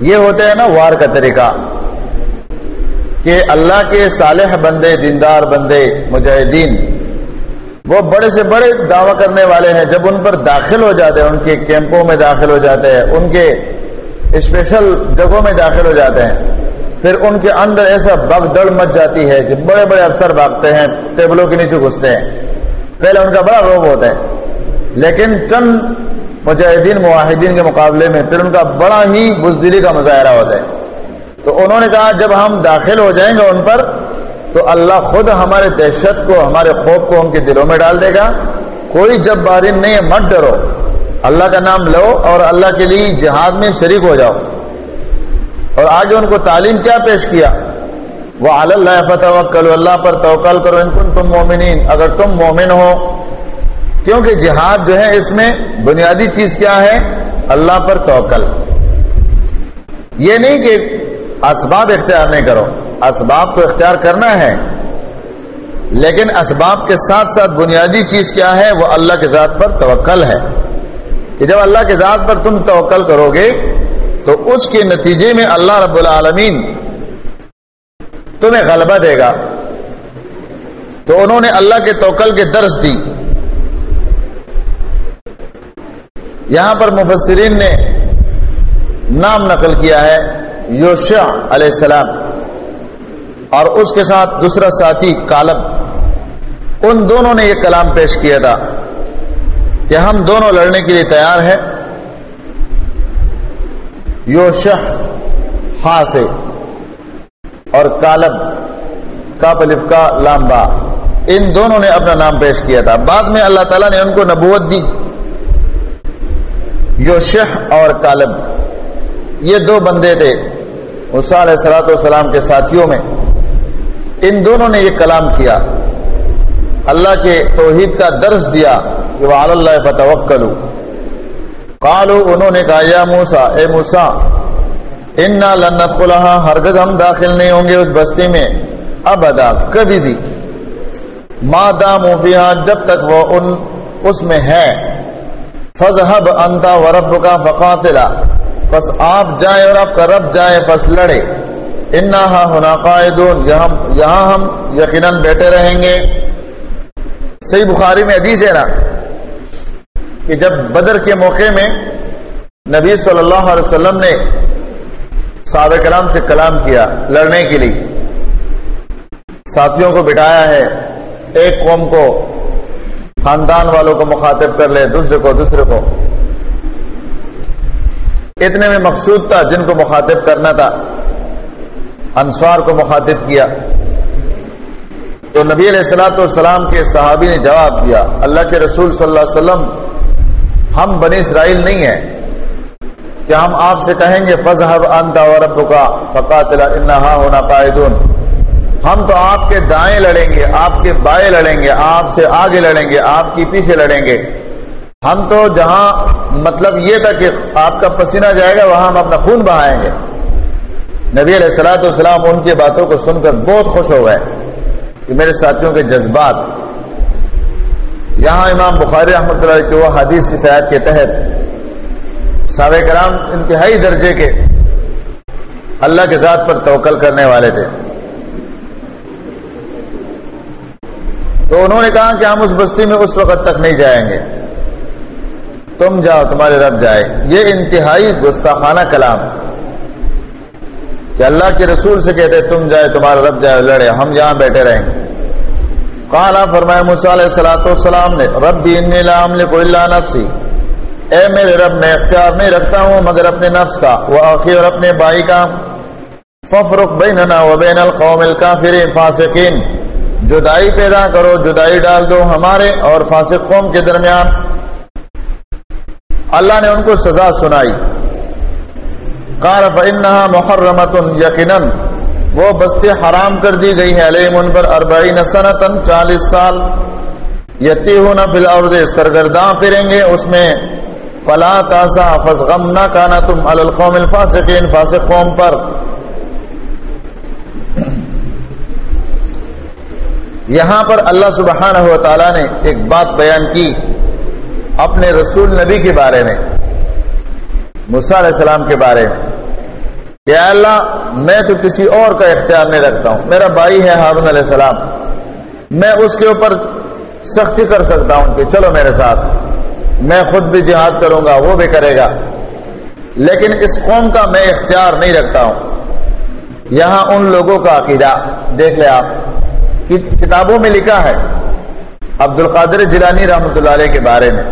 یہ ہوتا ہے نا وار کا طریقہ کہ اللہ کے صالح بندے، دیندار بندے، مجاہدین، وہ بڑے سے بڑے دعوی کرنے والے ہیں۔ جب ان پر داخل ہو جاتے ہیں، ان کے کیمپوں میں داخل ہو جاتے ہیں، ان کے اسپیشل جگہوں میں داخل ہو جاتے ہیں۔ پھر ان کے اندر ایسا بگ دڑ مچ جاتی ہے کہ بڑے بڑے افسر بھاگتے ہیں، ٹیبلوں کے نیچے گھستے ہیں۔ پہلے ان کا بڑا روب ہوتا ہے۔ لیکن چند مجاہدین معاہدین کے مقابلے میں پھر ان کا بڑا ہی بزدلی کا مظاہرہ ہوتا ہے۔ تو انہوں نے کہا، جب ہم داخل ہو جائیں گے ان پر، تو اللہ خود ہمارے دہشت کو، ہمارے خوف کو ان کے دلوں میں ڈال دے گا۔ کوئی جب بارن نہیں ہے، مت ڈرو۔ اللہ کا نام لو اور اللہ کے لیے جہاد میں شریک ہو جاؤ۔ اور آگے ان کو تعلیم کیا پیش کیا؟ وہ اللہ فتح اللہ پر توکل کرو، ان کن تم مومنین۔ اگر تم مومن ہو، کیونکہ جہاد جو ہے اس میں بنیادی چیز کیا ہے؟ اللہ پر توکل۔ یہ نہیں کہ اسباب اختیار نہیں کرو، اسباب تو اختیار کرنا ہے، لیکن اسباب کے ساتھ ساتھ بنیادی چیز کیا ہے؟ وہ اللہ کے ذات پر توکل ہے۔ کہ جب اللہ کے ذات پر تم توکل کرو گے تو اس کے نتیجے میں اللہ رب العالمین تمہیں غلبہ دے گا۔ تو انہوں نے اللہ کے توکل کے درس دی۔ یہاں پر مفسرین نے نام نقل کیا ہے یوشا علیہ السلام اور اس کے ساتھ دوسرا ساتھی کالب۔ ان دونوں نے یہ کلام پیش کیا تھا کہ ہم دونوں لڑنے کے لیے تیار ہیں۔ یو شہ ہا سے، اور کالب کا پلف کا لامبا ان دونوں نے اپنا نام پیش کیا تھا۔ بعد میں اللہ تعالیٰ نے ان کو نبوت دی۔ یو شہ اور کالب یہ دو بندے تھے۔ علیہ سلاۃ والسلام کے ساتھیوں میں۔ ان دونوں نے یہ کلام کیا۔ اللہ کے توحید کا درس دیا کہ وہ اللہ فتوکلو۔ قالو انہوں نے کہا، یا موسا اے موسا انا لنت ہرگز ہم داخل نہیں ہوں گے اس بستی میں، ابدا، کبھی بھی۔ ماں دام جب تک وہ ان، اس میں ہے۔ فضحب انتا و رب کا فقاتلا۔ بس آپ جائیں اور آپ کا رب جائے بس لڑے۔ ہونا قائدون یہاں ہم یقیناً بیٹھے رہیں گے۔ صحیح بخاری میں حدیث ہے نا۔ کہ جب بدر کے موقع میں نبی صلی اللہ علیہ وسلم نے صحابہ کرام سے کلام کیا لڑنے کے لیے۔ ساتھیوں کو بٹھایا ہے، ایک قوم کو خاندان والوں کو مخاطب کر لے، دوسرے کو دوسرے کو۔ اتنے میں مقصود تھا جن کو مخاطب کرنا تھا۔ انسوار کو مخاطب کیا۔ تو نبی علیہ السلاۃ والسلام کے صحابی نے جواب دیا، اللہ کے رسول صلی اللہ علیہ وسلم ہم بنی اسرائیل نہیں ہیں۔ کہ ہم آپ سے کہیں گے فضحب انتا ورب کا فقاتل انہا ہونا قائدون ہم تو آپ کے دائیں لڑیں گے، آپ کے بائیں لڑیں گے، آپ سے آگے لڑیں گے، آپ کی پیچھے لڑیں گے۔ ہم تو جہاں مطلب یہ تھا کہ آپ کا پسینہ جائے گا، وہاں ہم اپنا خون بہائیں گے۔ نبی علیہ السلاۃ والسلام ان کی باتوں کو سن کر بہت خوش ہو گئے کہ میرے ساتھیوں کے جذبات یہاں امام بخاری رحمۃ اللہ کے وہ حدیث کی سیاحت کے تحت صحابہ کرام انتہائی درجے کے اللہ کے ذات پر توکل کرنے والے تھے۔ تو انہوں نے کہا کہ ہم اس بستی میں اس وقت تک نہیں جائیں گے۔ تم جاؤ، تمہارے رب جائے۔ یہ انتہائی گستاخانہ کلام۔ کہ اللہ کے رسول سے کہتے تم جائے، تمہارا رب جائے، لڑے، ہم یہاں بیٹھے رہیں گے۔ کالا فرمائے علیہ سلاۃ والسلام نے رب بھی اللہ نفسی۔ اے میرے رب، میں اختیار نہیں رکھتا ہوں مگر اپنے نفس کا وہ آخر اور اپنے بھائی کا۔ ففرق بیننا و بین القوم الکافرین فاسقین۔ جدائی پیدا کرو، جدائی ڈال دو ہمارے اور فاسق قوم کے درمیان۔ اللہ نے ان کو سزا سنائی۔ قال فإنها محرمت یقینا۔ وہ بستی حرام کر دی گئی ہے علیہ من پر اربعین سنتن چالیس سال۔ یتیہون فی الارض، سرگرداں پھریں گے اس میں۔ فلا تاسا فسغم نہ کانا تم القوم الفاسقین فاسق قوم پر۔ یہاں پر اللہ سبحانہ و تعالی نے ایک بات بیان کی اپنے رسول نبی کے بارے میں علیہ السلام کے بارے میں۔ کہ اللہ، میں تو کسی اور کا اختیار نہیں رکھتا ہوں. میرا بھائی ہے ہارون علیہ السلام. میں اس کے اوپر سختی کر سکتا ہوں کہ چلو میرے ساتھ، میں خود بھی جہاد کروں گا، وہ بھی کرے گا. لیکن اس قوم کا میں اختیار نہیں رکھتا ہوں. یہاں ان لوگوں کا عقیدہ، دیکھ لے آپ کتابوں میں لکھا ہے عبد القادر جیلانی رحمۃ اللہ علیہ کے بارے میں.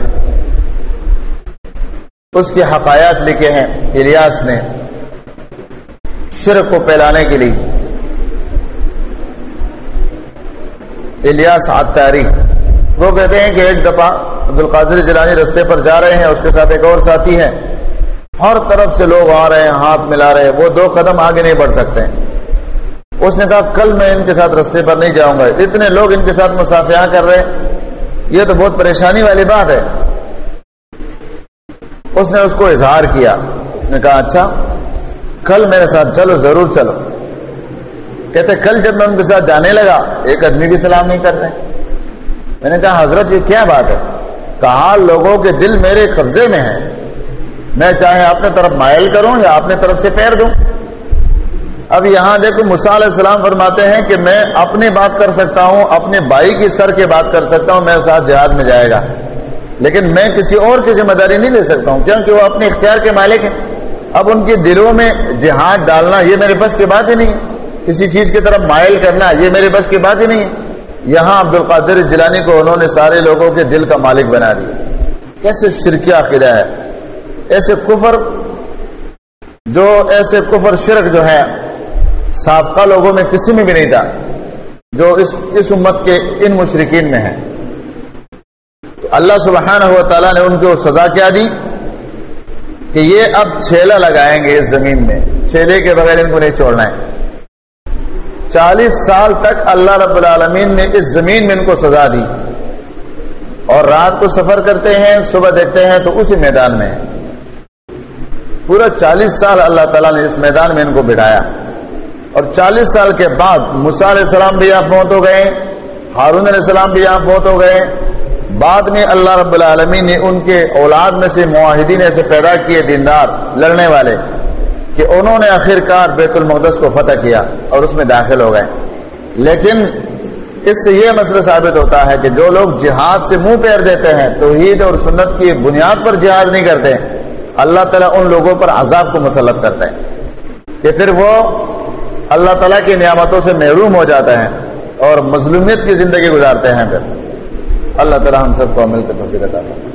اس کے حقایات لکھے ہیں، الیاس نے. شرک کو پھیلانے کے لیے۔ الیاس آتاری وہ کہتے ہیں کہ ایک دفعہ عبد القادر جیلانی رستے پر جا رہے ہیں، اس کے ساتھ ایک اور ساتھی ہے ہر طرف سے لوگ آ رہے ہیں، ہاتھ ملا رہے ہیں، وہ دو قدم آگے نہیں بڑھ سکتے۔ اس نے کہا، کل میں ان کے ساتھ رستے پر نہیں جاؤں گا۔ اتنے لوگ ان کے ساتھ مسافیاں کر رہے یہ تو بہت پریشانی والی بات ہے۔ اس نے اس کو اظہار کیا۔ اس نے کہا اچھا کل میرے ساتھ چلو، ضرور چلو۔ کہتے، کل جب میں ان کے ساتھ جانے لگا، ایک آدمی بھی سلام نہیں کر رہے۔ میں نے کہا، حضرت، یہ کیا بات ہے؟ کہا، لوگوں کے دل میرے قبضے میں ہیں۔ میں چاہے اپنے طرف مائل کروں یا اپنے طرف سے پیر دوں۔ اب یہاں دیکھو مسا علیہ السلام فرماتے ہیں کہ میں اپنی بات کر سکتا ہوں، اپنے بھائی کی سر کی بات کر سکتا ہوں، میرے ساتھ جہاد میں جائے گا۔ لیکن میں کسی اور کی ذمہ داری نہیں لے سکتا ہوں، کیونکہ وہ اپنے اختیار کے مالک ہیں۔ اب ان کے دلوں میں جہاد ڈالنا یہ میرے بس کی بات ہی نہیں ہے کسی چیز کی طرف مائل کرنا یہ میرے بس کی بات ہی نہیں ہے یہاں عبد القادر جلانی کو انہوں نے سارے لوگوں کے دل کا مالک بنا دیا۔ کیسے شرکیہ عقیدہ ہے؟ ایسے کفر جو ایسے کفر شرک جو ہے، سابقہ لوگوں میں کسی میں بھی نہیں تھا، جو اس اس امت کے ان مشرقین میں ہے۔ اللہ سبحانہ و تعالیٰ نے ان کو سزا کیا دی۔ کہ یہ اب چھیلا لگائیں گے اس زمین میں۔ چھیلے کے بغیر ان کو نہیں چھوڑنا ہے۔ چالیس سال تک اللہ رب العالمین نے اس زمین میں ان کو سزا دی۔ اور رات کو سفر کرتے ہیں، صبح دیکھتے ہیں تو اسی میدان میں۔ پورا چالیس سال اللہ تعالیٰ نے اس میدان میں ان کو بٹھایا اور چالیس سال کے بعد علیہ السلام بھی یہاں فوت ہو گئے، ہارون علیہ السلام بھی یہاں فوت ہو گئے۔ بعد میں اللہ رب العالمین نے ان کے اولاد میں سے معاہدین ایسے پیدا کیے دیندار، لڑنے والے، کہ انہوں نے آخر کار بیت المقدس کو فتح کیا اور اس میں داخل ہو گئے۔ لیکن اس سے یہ مسئلہ ثابت ہوتا ہے کہ جو لوگ جہاد سے منہ پیر دیتے ہیں، توحید اور سنت کی بنیاد پر جہاد نہیں کرتے، اللہ تعالیٰ ان لوگوں پر عذاب کو مسلط کرتے ہیں کہ پھر وہ اللہ تعالیٰ کی نعمتوں سے محروم ہو جاتا ہے اور مظلومیت کی زندگی گزارتے ہیں۔ پھر اللہ تعالی ہم سب کو عمل کا توفیق عطا فرمائے۔